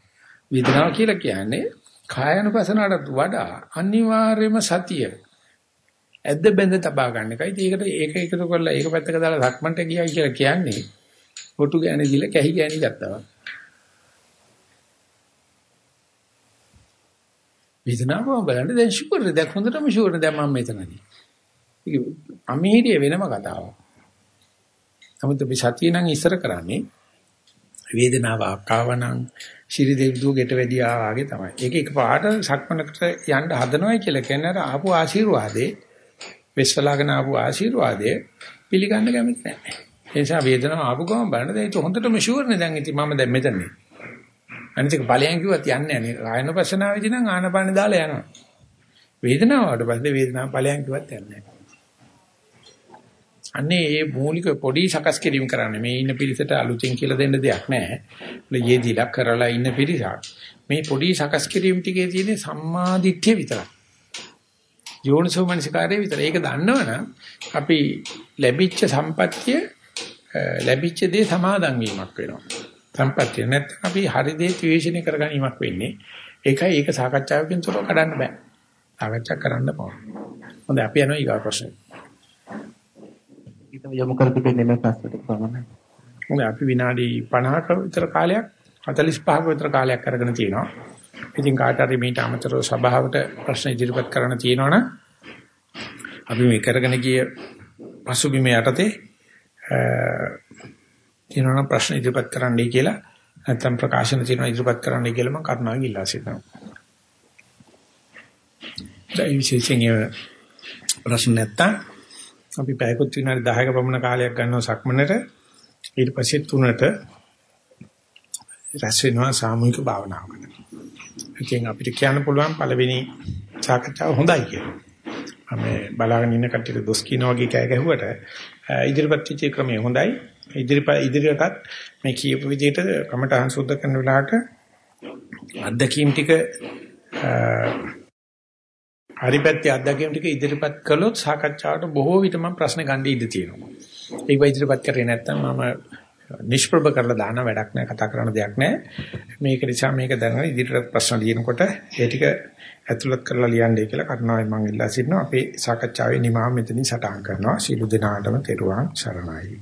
වේදනාව කියලා කියන්නේ කායනුපසනාවට වඩා අනිවාර්යම සතිය ඇද්ද බැඳ තබා ගන්න එකයි. ඒකට ඒක එකතු කරලා ඒක පැත්තක දාලා සක්මන්ට ගියා කියලා කියන්නේ පොටු ගෑණි දිලා කැහි ගෑණි ගත්තා. වේදනාව බලන්න දැන් ෂුවර් දැන් හොඳටම ෂුවර් දැන් මම මෙතනදී. ඒක අමීරිය වෙනම කතාවක්. නමුත් අපි සතිය නම් ඉස්සර කරන්නේ වේදනාව ආකාවනම් ශිරි දෙවිදු ගෙට වැඩියා වගේ තමයි. ඒක එකපාරට සක්මනකට යන්න හදනවයි කියලා කියන්නේ අර ආපු ආශිර්වාදේ වෙස්වලාගෙන ආපු ආශිර්වාදේ පිළිගන්න කැමති නැහැ. ඒ නිසා වේදනාව ආපු ගමන් බලන්න දැන් ඒක හොඳටම ෂුවර් නේ දැන් ඉතින් මම දැන් මෙතන නේ. අනිත් එක ඵලයන් කිව්වත් යන්නේ නැහැ නේ. ආයනපසනාවේදී නම් ආනපාන දාලා යනවා. වේදනාවට පස්සේ වේදනාව ඵලයන් කිව්වත් යන්නේ නැහැ. අන්නේ මේ මූලික පොඩි සකස් කිරීම කරන්නේ මේ ඉන්න පිරිසට අලුතෙන් කියලා දෙන්න දෙයක් නැහැ. යෙදිලා කරලා ඉන්න පිරිසක්. මේ පොඩි සකස් කිරීම ටිකේ තියෙන සම්මාදිට්ඨිය විතරයි. යෝනිසෝ මනසිකාරය විතරයි. ඒක දන්නවනම් අපි ලැබිච්ච සම්පත්තිය ලැබිච්ච දේ සමාදන් වීමක් වෙනවා. සම්පත්තිය නැත්නම් අපි හරි දේ ත්‍විෂණය කරගැනීමක් වෙන්නේ. ඒකයි ඒක සාකච්ඡාවකින් තොරව කඩන්න බෑ. සාකච්ඡා කරන්න ඕන. හොඳයි අපි යනවා ඊගා ප්‍රශ්නෙට. ඊටම යොමු කර තිබෙන්නේ මේ ප්‍රශ්නට පමණයි. මොකද අපි විනාඩි 50ක විතර කාලයක් 45ක විතර කාලයක් අරගෙන තියෙනවා. ඉතින් කාට හරි මේට අමතරව සභාවට ප්‍රශ්න ඉදිරිපත් කරන්න තියෙනවනම් අපි මේ කරගෙන ගිය පසුබිම යටතේ තියෙනවා ප්‍රශ්න ඉදිරිපත් කරන්නයි කියලා නැත්නම් ප්‍රකාශන තියෙනවා ඉදිරිපත් කරන්න කියලා මම කරුණාවෙන් ඉල්ලා සිටිනවා. ඒ විශේෂයෙන් ප්‍රශ්න නැත්තම් අපි පැයකුත් විනාඩි 10ක පමණ කාලයක් ගන්නවා සක්මනට ඊට පස්සේ තුනට රැස් වෙනවා සාමූහික භාවනාවකට. ඉතින් අපිට කියන්න පුළුවන් පළවෙනි සාකච්ඡාව හොඳයි කියලා. මේ බලාගෙන ඉන්න කට්ටියට දොස් කියන වගේ කෑ ගැහුවට ඉදිරිපත් වෙච්ච ක්‍රමය හොඳයි. ඉදිරිපත් ඉදිරියටත් මේ කියපු විදිහට කමටහන් සුද්ධ කරන වෙලාවට අත්දැකීම් ටික හරිපැත්තේ අත්දැකීම් ටික ඉදිරිපත් කළොත් සාකච්ඡාවට බොහෝ විට මම ප්‍රශ්න ගන්න ඉඩ තියෙනවා. ඒක ඉදිරිපත් කරේ නැත්නම් මම නිෂ්ප්‍රභ කරලා දාන වැඩක් නෑ කතා කරන දෙයක් නෑ. මේක නිසා මේක දැනගෙන ඉදිරියට ප්‍රශ්න ලියනකොට ඒ ටික ඇතුළත් කරලා ලියන්නයි කියලා කරුණාවෙන් මම ඉල්ලා සිටිනවා. අපේ සාකච්ඡාවේ නිමාව මෙතනින් සටහන් කරනවා. සීල දෙනාටම තෙරුවන් සරණයි.